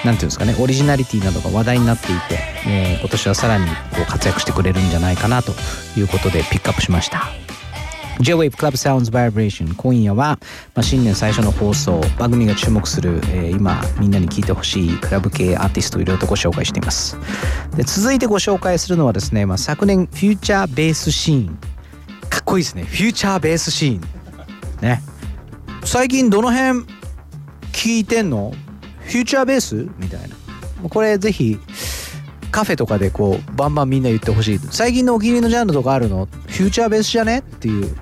なんていうんですかねオリジナリティなどが話題になっていて、えー今年はさらにこう活躍してくれるんじゃないかなということでピックアップしました。J-Wave Club Sounds Vibration 今夜は、まあ、新年最初の放送番組が注目する、えー今みんなに聴いてほしいクラブ系アーティストをいろいろとご紹介しています。で続いてご紹介するのはですね、まあ、昨年フューチャーベースシーンかっこいいですね。フューチャーベースシーンね。最近どの辺聞いてんの？ Future Bass みたいな。これぜひカフェとかでこうバンバンみんな言ってほしい。最近のお気に入りのジャンルとかあるの？ Future Bass じゃね？っていう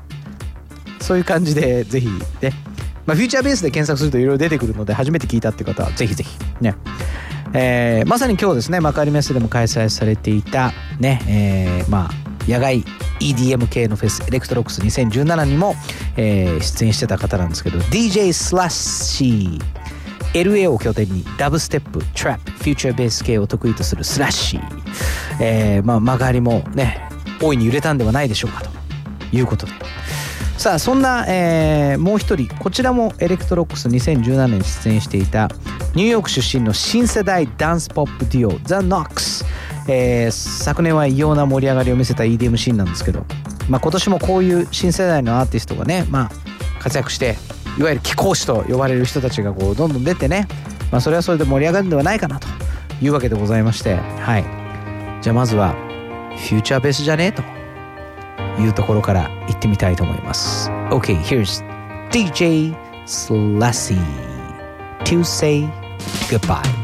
そういう感じでぜひね、まあ、 Future Bass で検索するといろいろ出てくるので初めて聞いたって方はぜひぜひね。えーまさに今日ですね幕張メッセでも開催されていたねえーまあ野外 EDM 系のフェス electrox 2017にも、えー出演してた方なんですけど DJ Slushii LA を拠点にダブステップ、トラップ、 Future Bass 系を得意とする Slushii、えーまあ、幕張もね大いに揺れたんではないでしょうかと。いうことで。さあそんな、えーもう一人こちらも electrox 2017年に出演していたニューヨーク出身の新世代ダンスポップデュオ The Knocks、えー昨年は異様な盛り上がりを見せた EDM シーンなんですけど、まあ、今年もこういう新世代のアーティストがね、まあ、活躍していわゆる貴公子と呼ばれる人たちがこうどんどん出てね、まあ、それはそれで盛り上がるんではないかなと。いうわけでございまして。はい。じゃあまずはフューチャーベースじゃねえと。いうところから行ってみたいと思います。OK here's DJ Slashy to say goodbye.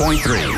81.3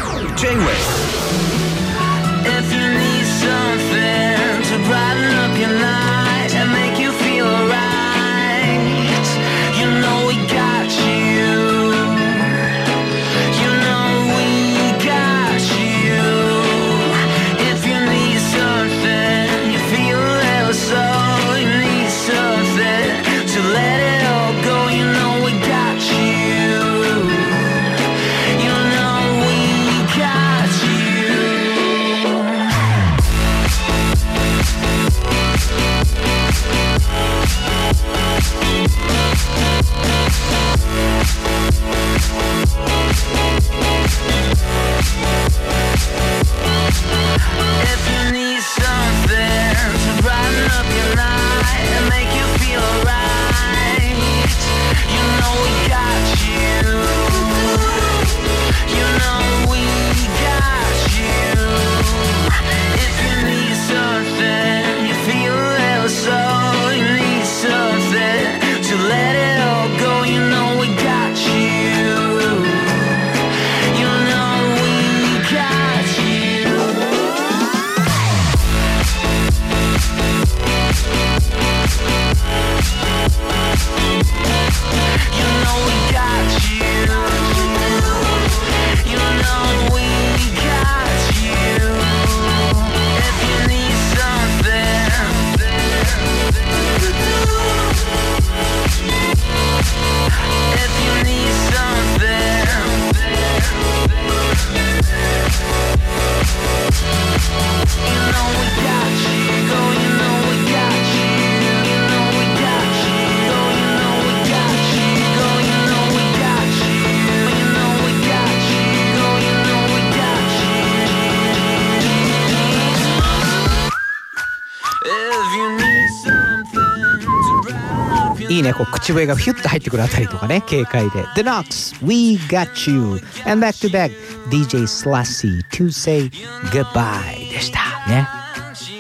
口笛がヒュッと入ってくるあたりとかね軽快で。The Knox We Got You. And back to back DJ Slassy To Say Goodbye でした。ね。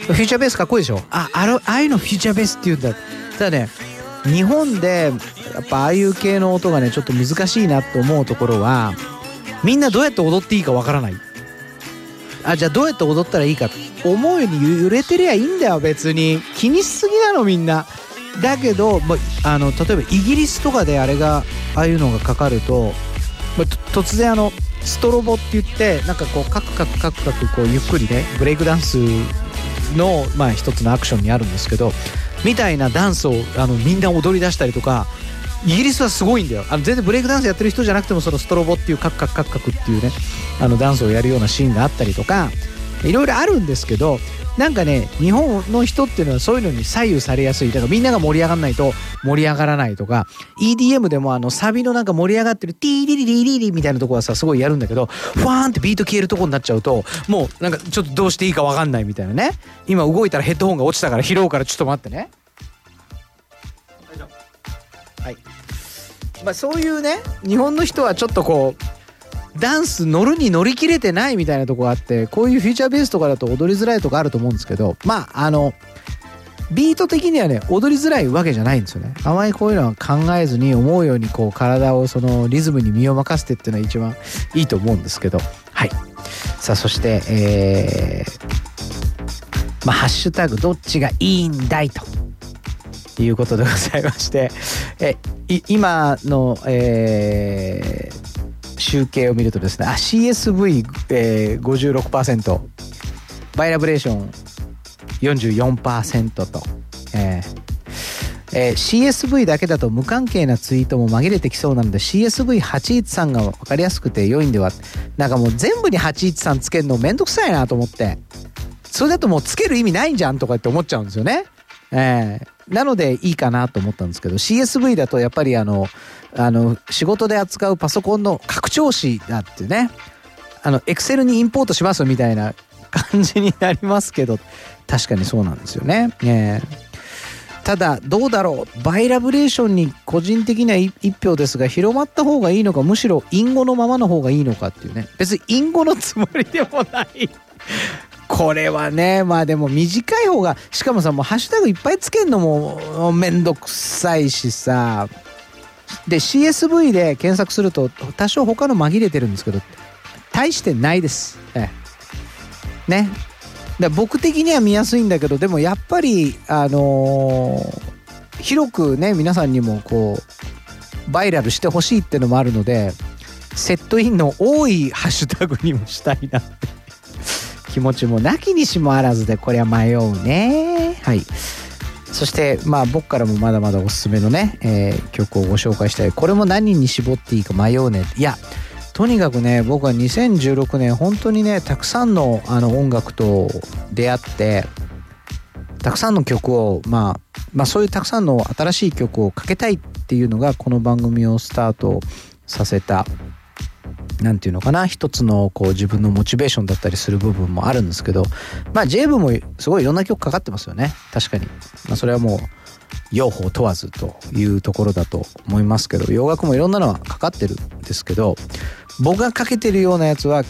フューチャーベースかっこいいでしょ。ああのああいうのフューチャーベースって言うんだ。ただね日本でやっぱああいう系の音がねちょっと難しいなと思うところはみんなどうやって踊っていいかわからない。あじゃあどうやって踊ったらいいか。思うように揺れてりゃいいんだよ別に。気にしすぎなのみんな。だけど、まあの例えばイギリスとかであれがああいうのがかかると、まと突然あのストロボって言ってなんかこうカクカクカクカクこうゆっくりねブレイクダンスの、まあ、一つのアクションにあるんですけどみたいなダンスをあのみんな踊り出したりとかイギリスはすごいんだよ。あの全然ブレイクダンスやってる人じゃなくてもそのストロボっていうカクカクカクカクっていうねあのダンスをやるようなシーンがあったりとかいろいろあるんですけどなんかね日本の人っていうのはそういうのに左右されやすい。だからみんなが盛り上がらないと盛り上がらないとか EDM でもあのサビのなんか盛り上がってるティーリリリリリみたいなとこはさすごいやるんだけどファーンってビート消えるとこになっちゃうともうなんかちょっとどうしていいか分かんないみたいなね。今動いたらヘッドホンが落ちたから拾うからちょっと待ってね。はい。まあそういうね日本の人はちょっとこうダンス乗るに乗り切れてないみたいなとこがあってこういうフューチャーベースとかだと踊りづらいとかあると思うんですけどまああのビート的にはね踊りづらいわけじゃないんですよね。あまりこういうのは考えずに思うようにこう体をそのリズムに身を任せてっていうのは一番いいと思うんですけど。はい。さあそしてえー、まあハッシュタグどっちがいいんだいということでございましてえい今の、えー集計を見るとですねあ csv え5。6%バイラブレーション44%と、えー。えー CSV だけだと無関係なツイートも紛れてきそうなので CSV813 が分かりやすくて良いんでは。なんかもう全部に813つけるのめんどくさいなと思って。それだともうつける意味ないんじゃんとかって思っちゃうんですよね。えー。なのでいいかなと思ったんですけど CSV だとやっぱりあのあの仕事で扱うパソコンの拡張子だってねあのエクセルにインポートしますみたいな感じになりますけど確かにそうなんですよね。え。ーただどうだろう。バイラブレーションに個人的には一票ですが広まった方がいいのかむしろ隠語のままの方がいいのかっていうね。別に隠語のつもりでもない。これはねまあでも短い方がしかもさもうハッシュタグいっぱいつけるのもめんどくさいしさ。で CSV で検索すると多少他の紛れてるんですけど大してないです。ええ。ね。で僕的には見やすいんだけどでもやっぱりあのー広くね皆さんにもこうバイラルしてほしいってのもあるのでセットインの多いハッシュタグにもしたいなって気持ちもなきにしもあらずでこれは迷うね。はい。そしてまあ僕からもまだまだおすすめのね、えー曲をご紹介したい。これも何に絞っていいか迷うね。いやとにかくね僕は2016年本当にねたくさんのあの音楽と出会ってたくさんの曲を、まあ、まあそういうたくさんの新しい曲をかけたいっていうのがこの番組をスタートさせたなんていうのかな一つのこう自分のモチベーションだったりする部分もあるんですけどまあ j ブもすごいいろんな曲かかってますよね確かに、まあ、それはもう用法問わずというところだと思いますけど洋楽もいろんなのはかかってるんですけど僕がかけてるようなやつは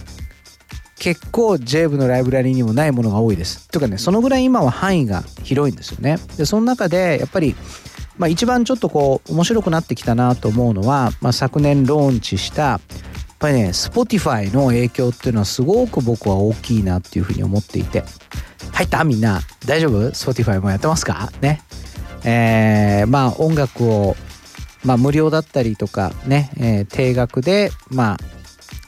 結構 j ブのライブラリにもないものが多いです。というかねそのぐらい今は範囲が広いんですよね。でその中でやっぱり、まあ、一番ちょっとこう面白くなってきたなと思うのは、まあ、昨年ローンチしたぱりね Spotify の影響っていうのはすごく僕は大きいなっていうふうに思っていて。入ったみんな大丈夫 ?Spotify もやってますか？ね。えー、まあ音楽を、まあ、無料だったりとかね、えー定額でまあ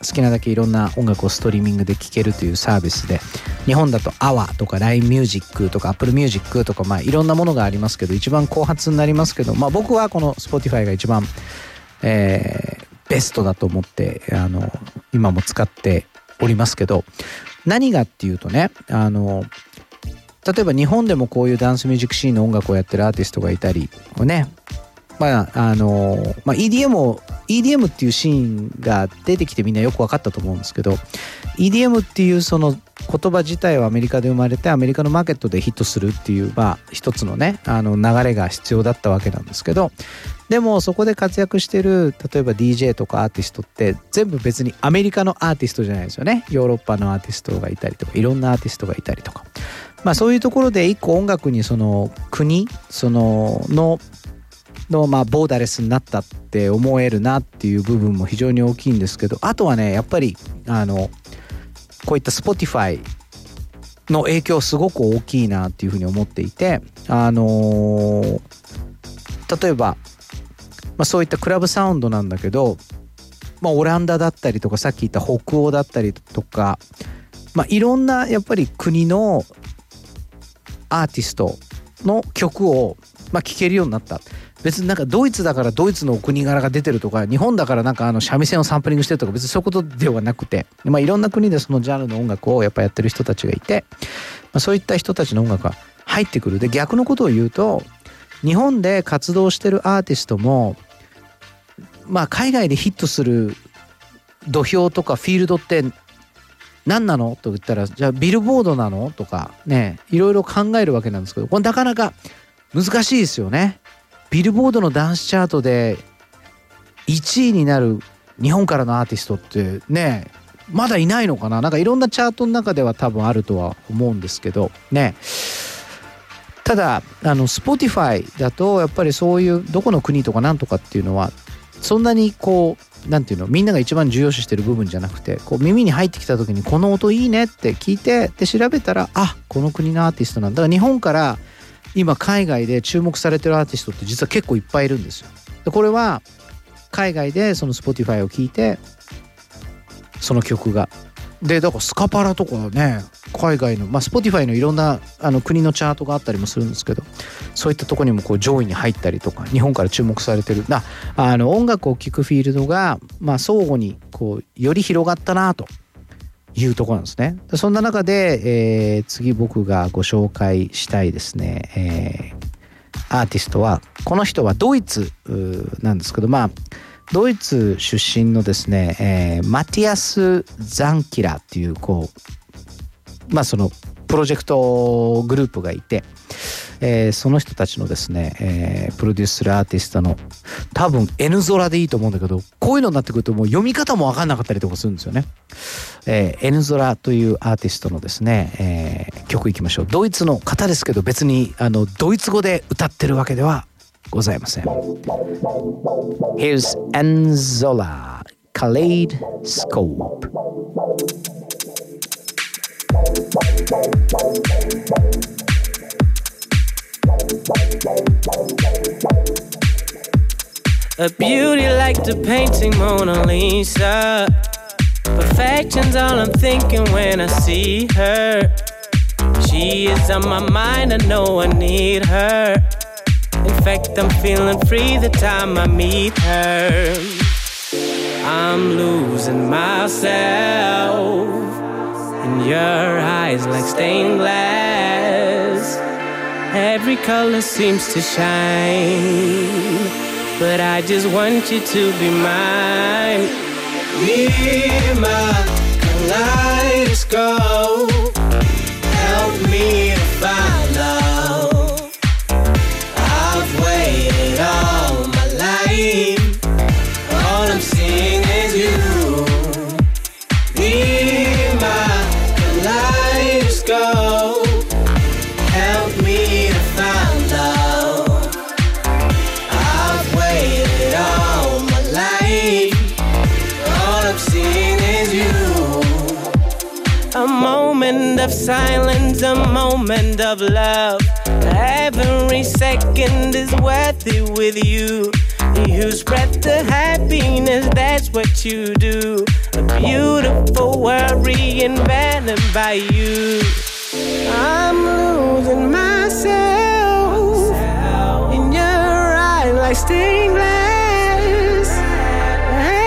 好きなだけいろんな音楽をストリーミングで聴けるというサービスで。日本だと AWA とか LINEMUSIC とか AppleMusic とかまあいろんなものがありますけど一番後発になりますけどまあ僕はこの Spotify が一番、えーベストだと思ってあの今も使っておりますけど何がっていうとねあの例えば日本でもこういうダンスミュージックシーンの音楽をやってるアーティストがいたりねまああのまあ、EDM を EDM っていうシーンが出てきてみんなよく分かったと思うんですけど EDM っていうその言葉自体はアメリカで生まれてアメリカのマーケットでヒットするっていう、まあ、一つのねあの流れが必要だったわけなんですけどでもそこで活躍してる例えば DJ とかアーティストって全部別にアメリカのアーティストじゃないですよね。ヨーロッパのアーティストがいたりとかいろんなアーティストがいたりとか、まあ、そういうところで一個音楽にその国そのののまあボーダレスになったって思えるなっていう部分も非常に大きいんですけどあとはねやっぱりあのこういった Spotify の影響すごく大きいなっていうふうに思っていてあのー例えば、まあ、そういったクラブサウンドなんだけど、まあ、オランダだったりとかさっき言った北欧だったりとか、まあ、いろんなやっぱり国のアーティストの曲を、まあ、聴けるようになった。別になんかドイツだからドイツのお国柄が出てるとか日本だからなんかあの三味線をサンプリングしてるとか別にそういうことではなくて、まあ、いろんな国でそのジャンルの音楽をやっぱやってる人たちがいて、まあ、そういった人たちの音楽が入ってくる。で逆のことを言うと日本で活動してるアーティストもまあ海外でヒットする土俵とかフィールドって何なの？と言ったらじゃあビルボードなの？とかねいろいろ考えるわけなんですけどこれなかなか難しいですよね。ビルボードのダンスチャートで1位になる日本からのアーティストってねまだいないのかな？なんかいろんなチャートの中では多分あるとは思うんですけどね。ただあの Spotify だとやっぱりそういうどこの国とかなんとかっていうのはそんなにこうなんていうの？みんなが一番重要視してる部分じゃなくてこう耳に入ってきた時にこの音いいねって聞いてで調べたらあこの国のアーティストなんだ。だから日本から今海外で注目されてるアーティストって実は結構いっぱいいるんですよ。でこれは海外でその Spotify を聞いてその曲が。でだからスカパラとかね海外のまあ Spotify のいろんなあの国のチャートがあったりもするんですけどそういったとこにもこう上位に入ったりとか日本から注目されてる。なあの音楽を聴くフィールドがまあ相互にこうより広がったなと。いうところなんですね。そんな中で、えー次僕がご紹介したいですね、えーアーティストはこの人はドイツなんですけどまあドイツ出身のですね、えーマティアス・ザンキラっていうこうまあそのプロジェクトグループがいて、えーその人たちのですね、えープロデュースするアーティストの多分 N 空でいいと思うんだけどこういうのになってくるともう読み方も分かんなかったりとかするんですよね。えー N 空というアーティストのですね、えー曲いきましょう。ドイツの方ですけど別にあのドイツ語で歌ってるわけではございません。Here's N Zola Kaleidoscope A beauty like the painting Mona Lisa. Perfection's all I'm thinking when I see her. She is on my mind, I know I need her. In fact, I'm feeling free the time I meet her. I'm losing myself in your eyes like stained glass. Every color seems to shine, but I just want you to be mine. Be my kaleidoscope. Help me to find silence, a moment of love. Every second is worth it with you. You spread the happiness, that's what you do. A beautiful worry invented by you. I'm losing myself in your eyes like stained glass.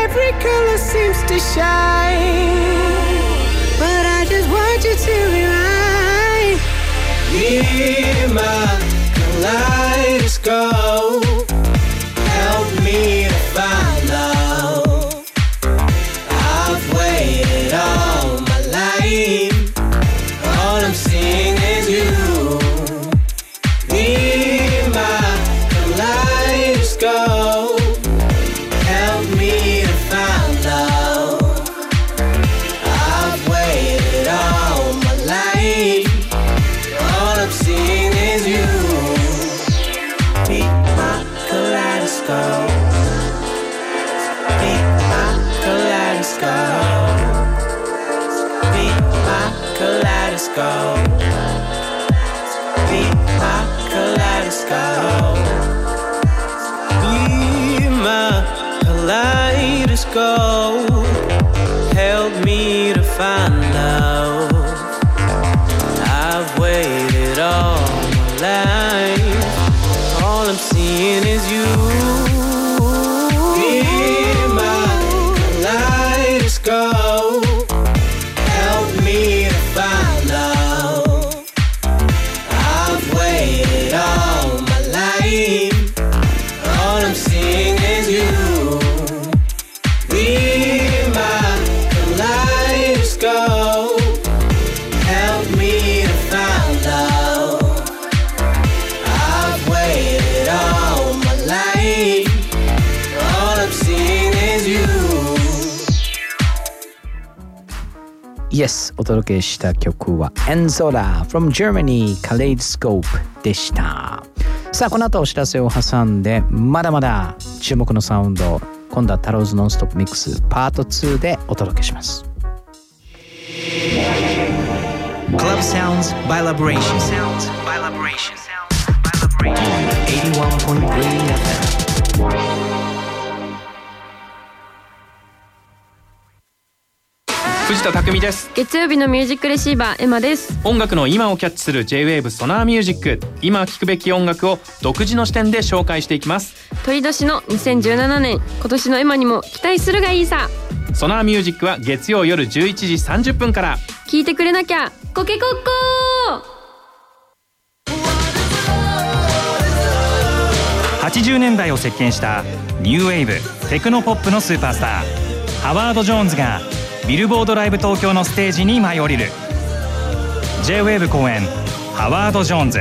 Every color seems to shine, Be my kaleidoscope. Yes お届けした曲は Enzola from Germany Kaleidoscope でした。さあこの後お知らせを挟んでまだまだ注目のサウンド今度はタローズノンストップミックスパート2でお届けします。クラブサウンズバイラブレーションサウンズバイラブレーション81.3 FM 藤田匠です。月曜日のミュージックレシーバーエマです。音楽の今をキャッチする J-WAVE ソナーミュージック。今聴くべき音楽を独自の視点で紹介していきます。鳥年の2017年今年のエマにも期待するがいいさ。ソナーミュージックは月曜夜11時30分から。聞いてくれなきゃコケコッ80年代を席巻したニューウェーブテクノポップのスーパースター。ハワード・ジョーンズがビルボードライブ東京のステージに舞い降りる。J-WAVE 公演ハワード・ジョーンズ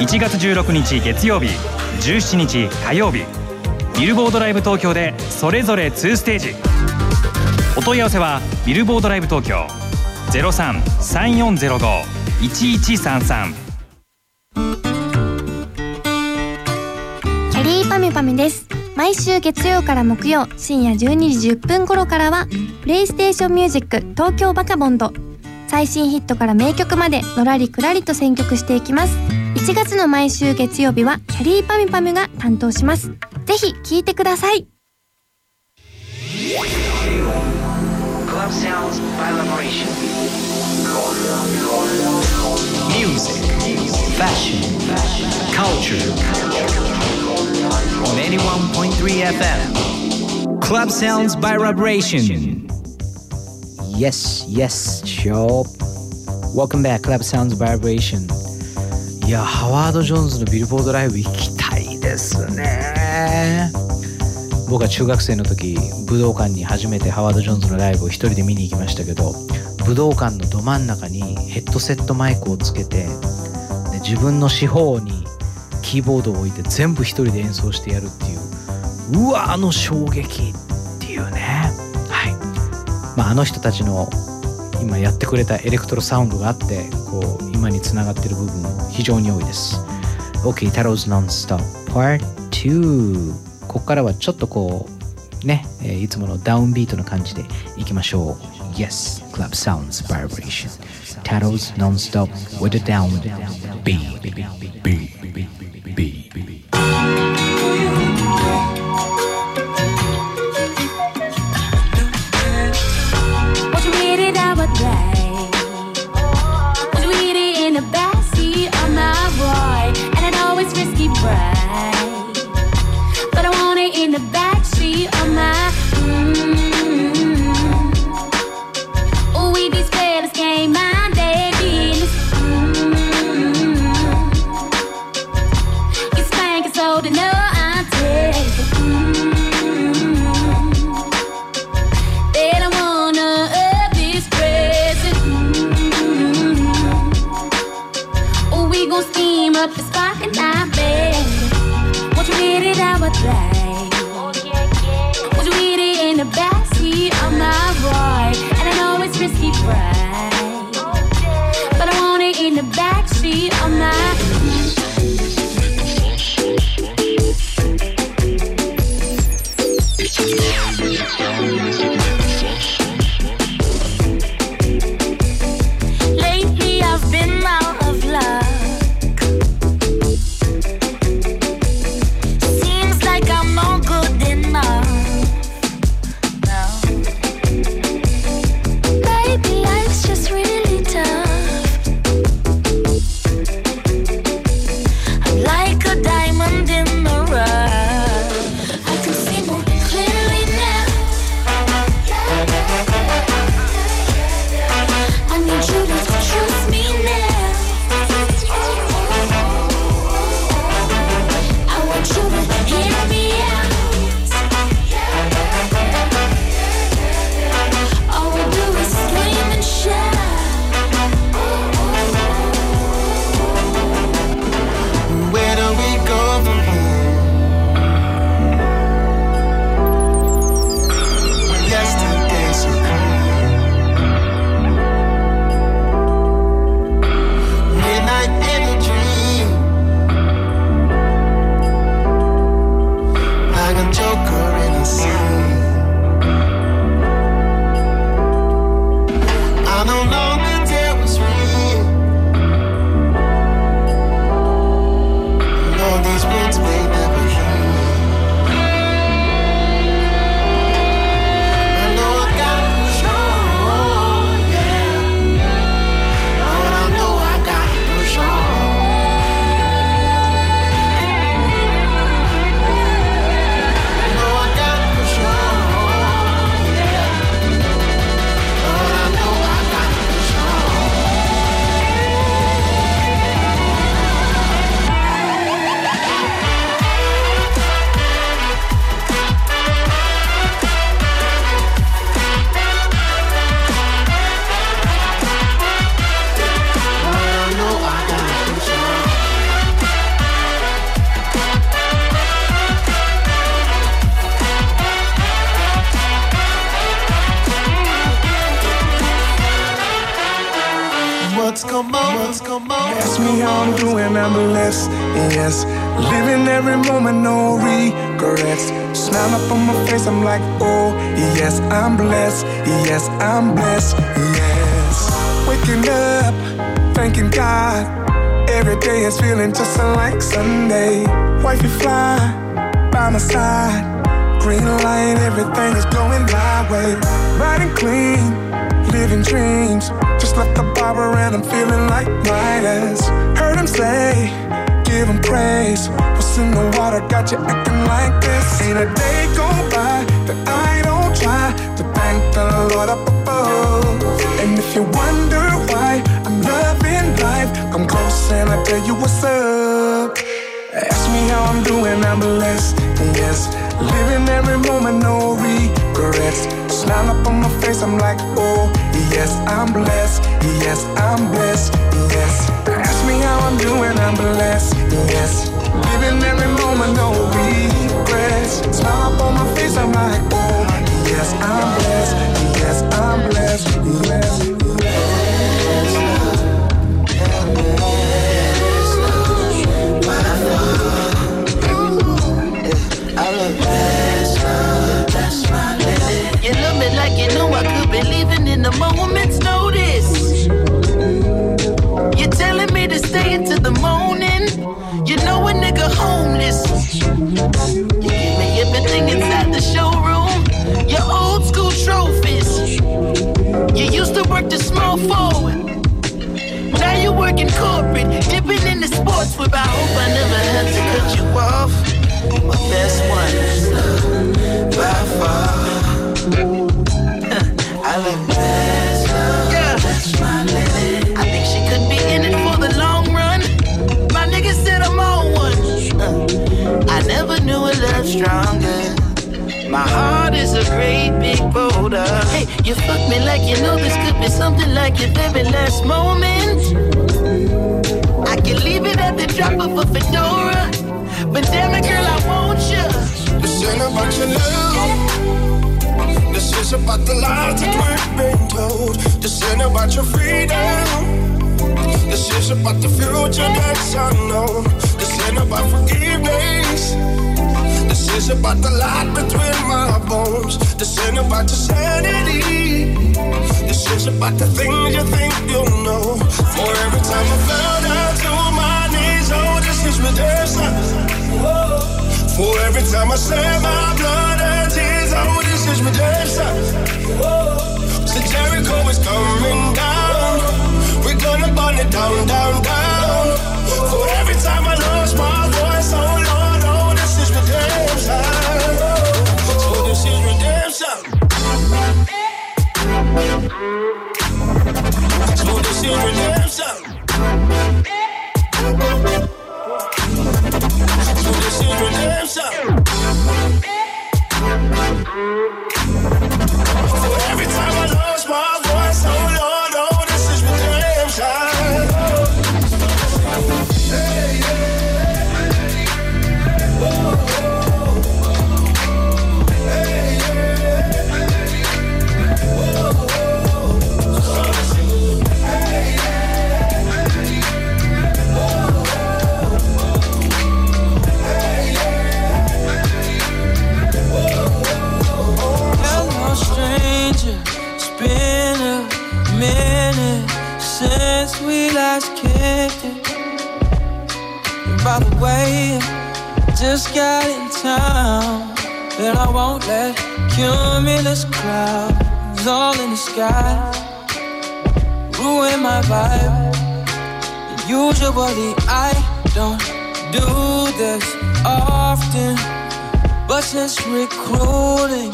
1月16日月曜日17日火曜日。ビルボードライブ東京でそれぞれ2ステージ。お問い合わせはビルボードライブ東京。0334051133キャリーパミュパミュです。毎週月曜から木曜深夜12時10分頃からはプレイステーションミュージック東京バカボンド。最新ヒットから名曲までのらりくらりと選曲していきます。1月の毎週月曜日はキャリーパミパミが担当します。ぜひ聴いてください。Club Sounds by Liberation. Music, fashion, culture. On 81.3 FM. Club Sounds by Vibration. Yes, yes, show. Welcome back, Club Sounds Vibration. いや、ハワード・ジョーンズのビルボードライブ行きたいですね。僕は中学生の時武道館に初めてハワード・ジョーンズのライブを一人で見に行きましたけど武道館のど真ん中にヘッドセットマイクをつけてで自分の四方にキーボードを置いて全部一人で演奏してやるっていううわあの衝撃っていうね。はい。まああの人たちの今やってくれたエレクトロサウンドがあってこう今につながってる部分も非常に多いです。OK タローズノンストップ Part 2ここからはちょっとこうね、いつものダウンビートの感じでいきましょう。Yes Club Sounds Vibration Tattles Non-Stop with a down B yes, I'm blessed, yes. Ask me how I'm doing, I'm blessed, yes. Living every moment, no regrets. Smile upon my face, I'm like, oh, yes, I'm blessed, yes, I'm blessed, yes. sports whip. I hope I never had to cut you off. My best one, by far. [laughs] I love best love. That's my. I think she could be in it for the long run. My nigga said I'm all. Uh, I never knew a love stronger. My heart is a great big boulder. Hey, you fuck me like you know this could be something like your very last moment. I can leave it at the drop of a fedora. But damn it, girl, I want you. This ain't about your love. This is about the lies that we've been told. This ain't about your freedom. This is about the future that's unknown. Ain't about forgiveness. This is about the light between my bones. This ain't about your sanity. This is about the things you think you know. For every time I fell down to my knees, oh, this is redemption. For every time I shed my blood and tears, oh, this is redemption. So Jericho is coming down. We're gonna burn it down, down, down. For every time I So this is redemption. Just got in town. And I won't let cumulus clouds all in the sky ruin my vibe. And usually I don't do this often. But since recruiting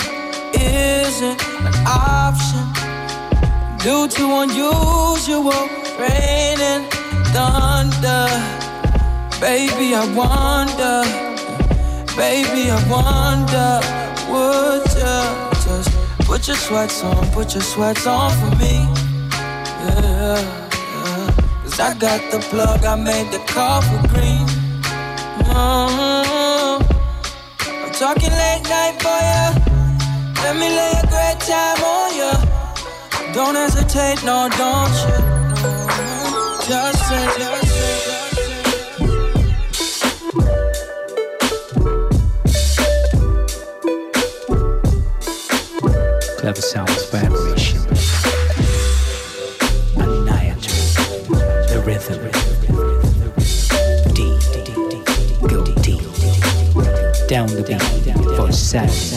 isn't an option due to unusual rain and thunder, baby, I wonder, baby, I wonder, would you just put your sweats on, put your sweats on for me? Yeah, yeah. Cause I got the plug, I made the call for green. Mhm. I'm talking late night for ya. Let me lay a great time on ya. Don't hesitate, no, don't you? No. Just say, just Clever sounds vibration. The rhythm. D, go down the beat for Saturday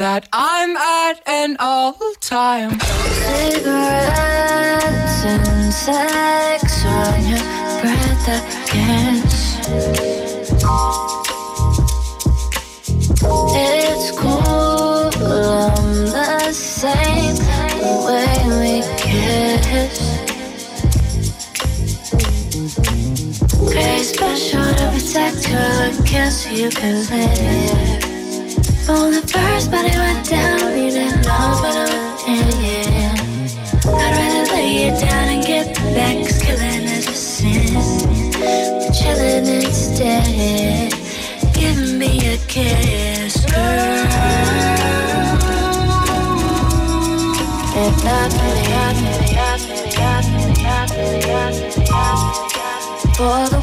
That I'm at an all time. Cigarettes and sex on your breath, I guess. It's cool, I'm the same way we kiss. Very special to protect her against you can live. On the first body went down, but I went yeah. I'd rather lay you down and get killing sin. But chilling instead, me a kiss, girl. For the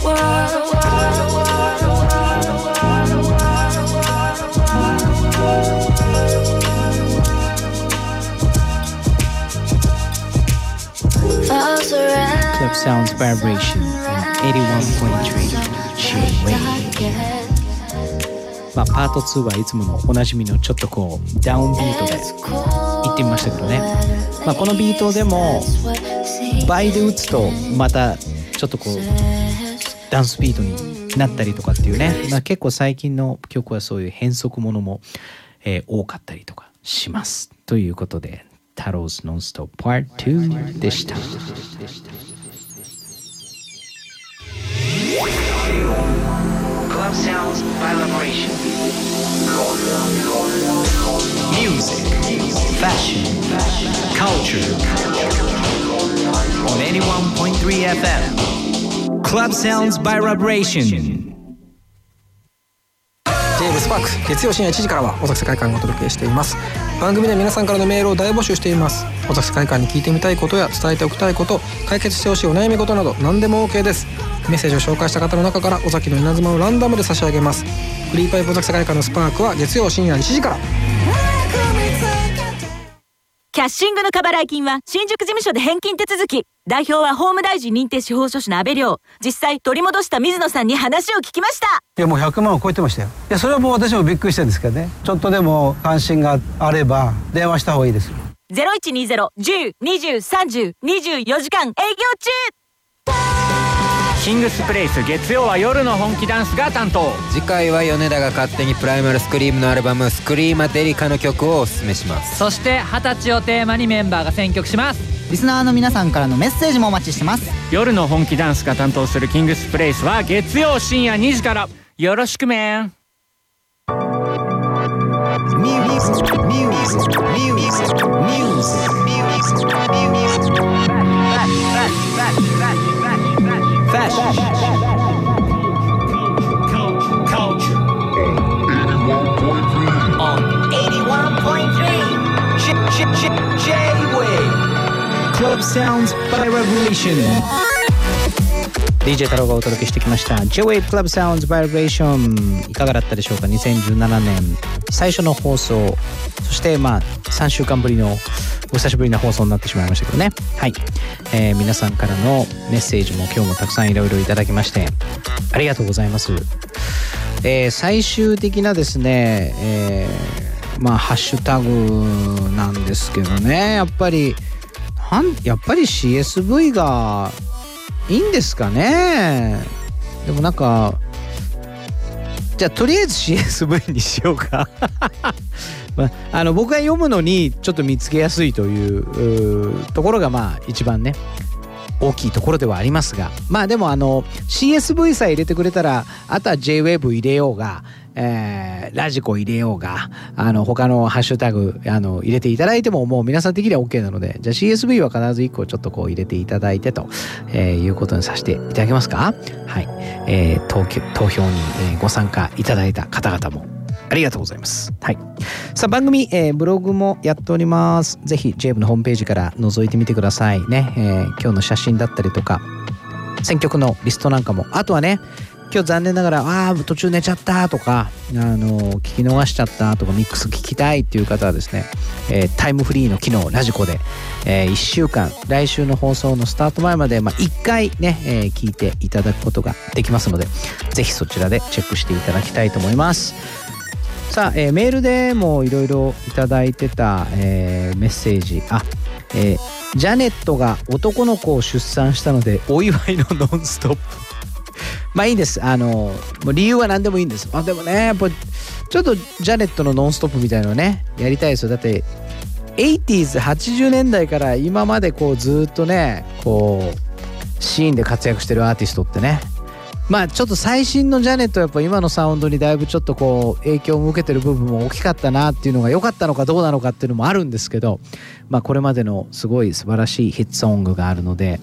Sounds Vibration on 81.3 J-Wave まあパート2はいつものおなじみのちょっとこうダウンビートで行ってみましたけどね、まあ、このビートでも倍で打つとまたちょっとこうダンスビートになったりとかっていうね、まあ、結構最近の曲はそういう変則ものも、えー多かったりとかします。ということで太郎ズノンストップ Part 2でした。Club sounds by liberation. Music, fashion, culture. On 81.3 FM. Club Sounds by Vibration. ジェームスパーク月曜深夜1時からは尾崎世界観をお届けしています。番組では皆さんからのメールを大募集しています。尾崎世界観に聞いてみたいことや伝えておきたいこと解決してほしいお悩み事など何でも OK です。メッセージを紹介した方の中から尾崎の稲妻をランダムで差し上げます。フリーパイプ尾崎世界観のスパークは月曜深夜1時から。キャッシングの過払い金は新宿事務所で返金手続き。代表は法務大臣認定司法書士の安倍亮。実際取り戻した水野さんに話を聞きました。いやもう100万を超えてましたよいやそれはもう私もびっくりしてるんですけどねちょっとでも関心があれば電話した方がいいですよ0120-10-20-30-24時間営業中キングスプレイス月曜は夜の本気ダンスが担当。次回は米田が勝手にプライマルスクリームのアルバム「スクリーマデリカ」の曲をおすすめします。そして二十歳をテーマにメンバーが選曲します。リスナーの皆さんからのメッセージもお待ちしてます。夜の本気ダンスが担当するキングスプレイスは月曜深夜2時から。よろしくめん Music, music, music, music, music, music, Club Sounds by Revolution DJ 太郎がお届けしてきました。J-Wave Club Sounds Vibration いかがだったでしょうか？2017年最初の放送。そしてまあ3週間ぶりのお久しぶりな放送になってしまいましたけどね。はい、えー皆さんからのメッセージも今日もたくさんいろいろいただきましてありがとうございます。えー最終的なですね、えーまあハッシュタグなんですけどね。やっぱりなんやっぱり CSV がいいんですかね。でもなんかじゃあとりあえず CSV にしようか、[laughs] まあ、あの僕が読むのにちょっと見つけやすいというところがまあ一番ね大きいところではありますが。まあでもあの CSV さえ入れてくれたらあとは JWAVE 入れようが、えーラジコ入れようがあの他のハッシュタグあの入れていただいてももう皆さん的には OK なのでじゃあ CSV は必ず1個ちょっとこう入れていただいてと、えーいうことにさせていただけますか？はい、えー投票投票に、えご参加いただいた方々もありがとうございます。はい。さあ、番組、えーブログもやっております。ぜひ、JAVE のホームページから覗いてみてくださいね。えー今日の写真だったりとか、選曲のリストなんかも。あとはね、今日残念ながら、ああ、途中寝ちゃったとか、あの聞き逃しちゃったとか、ミックス聞きたいっていう方はですね、えータイムフリーの機能、ラジコで、え1週間、来週の放送のスタート前まで、まあ、1回ね、えー聞いていただくことができますので、ぜひそちらでチェックしていただきたいと思います。さあ、えーメールでもいろいろいただいてた、えーメッセージあ、えージャネットが男の子を出産したのでお祝いのノンストップまあいいです。あのもう理由は何でもいいんです。まあでもねやっぱちょっとジャネットのノンストップみたいなのねやりたいですよ。だって 80s80 年代から今までこうずっとねこうシーンで活躍してるアーティストってね。まあちょっと最新のジャネットはやっぱ今のサウンドにだいぶちょっとこう影響を受けてる部分も大きかったなっていうのが良かったのかどうなのかっていうのもあるんですけどまあこれまでのすごい素晴らしいヒットソングがあるので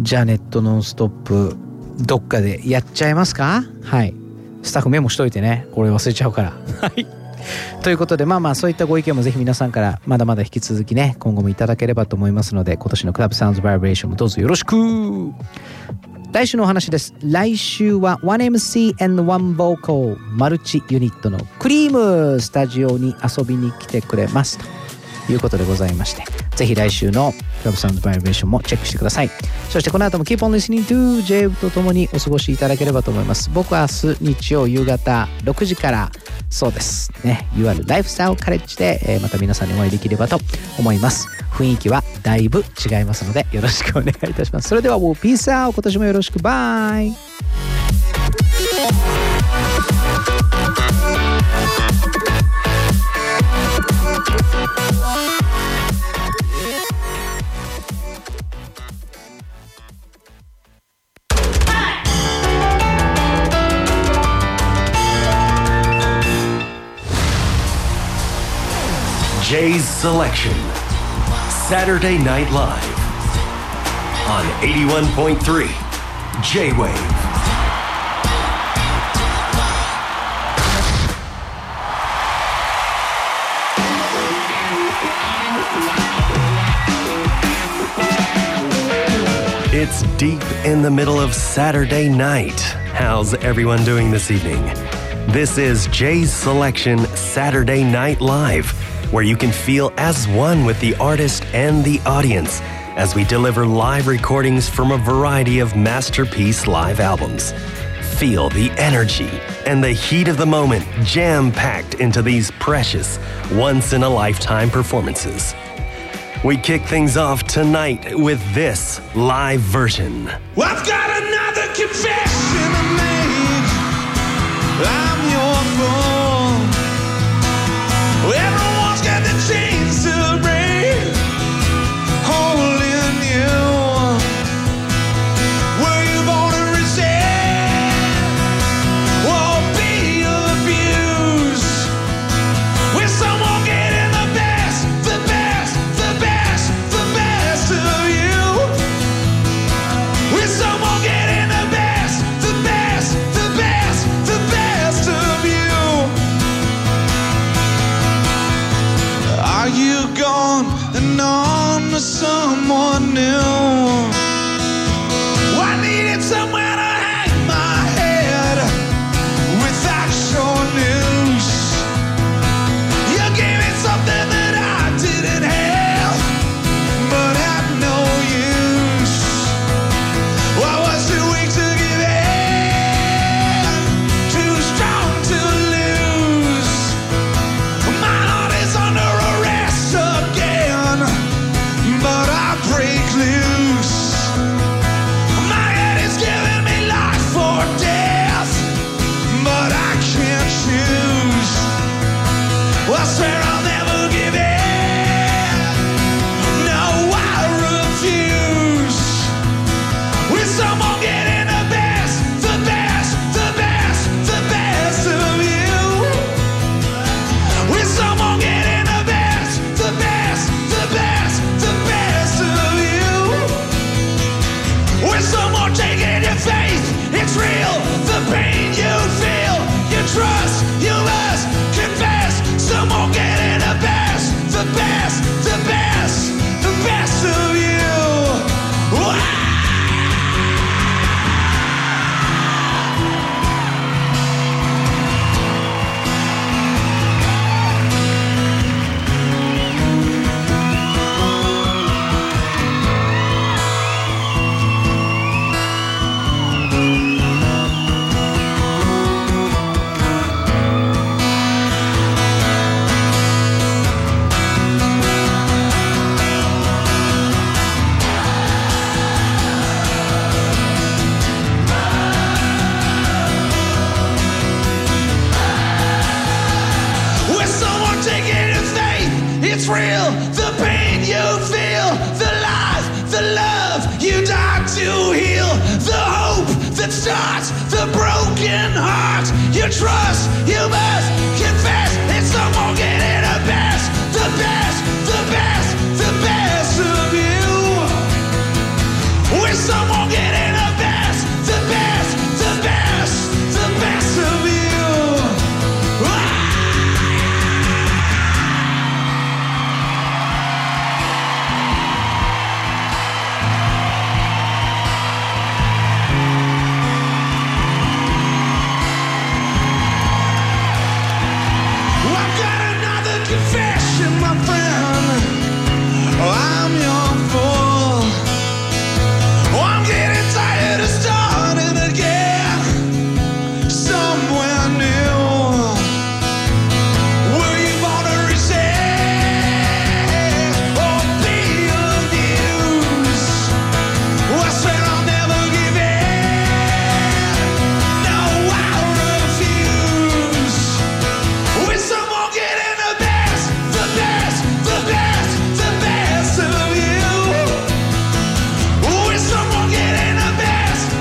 ジャネットノンストップどっかでやっちゃいますか？はい。スタッフメモしといてね。これ忘れちゃうから。はい。ということでまあまあそういったご意見もぜひ皆さんからまだまだ引き続きね今後もいただければと思いますので今年のクラブサウンズバイブレーションもどうぞよろしく。来週のお話です。来週は 1MC and 1 vocal マルチユニットのクリームスタジオに遊びに来てくれますということでございましてぜひ来週のクラブサウンドバイブレーションもチェックしてください。そしてこの後も Keep on listening to j とともにお過ごしいただければと思います。僕は明日日曜夕方6時からそうですね。UR ライフスタイルカレッジで、えーまた皆さんにお会いできればと思います。雰囲気はだいぶ違いますのでよろしくお願いいたします。それではもうピースアウト今年もよろしく。バイ。Jay's Selection. Saturday Night Live. On 81.3 J Wave. It's deep in the middle of Saturday night. How's everyone doing this evening? This is Jay's Selection Saturday Night Live where you can feel as one with the artist and the audience as we deliver live recordings from a variety of masterpiece live albums. Feel the energy and the heat of the moment jam packed into these precious, once in a lifetime performances. We kick things off tonight with this live version. I've got another confession to make. I'm your. trust.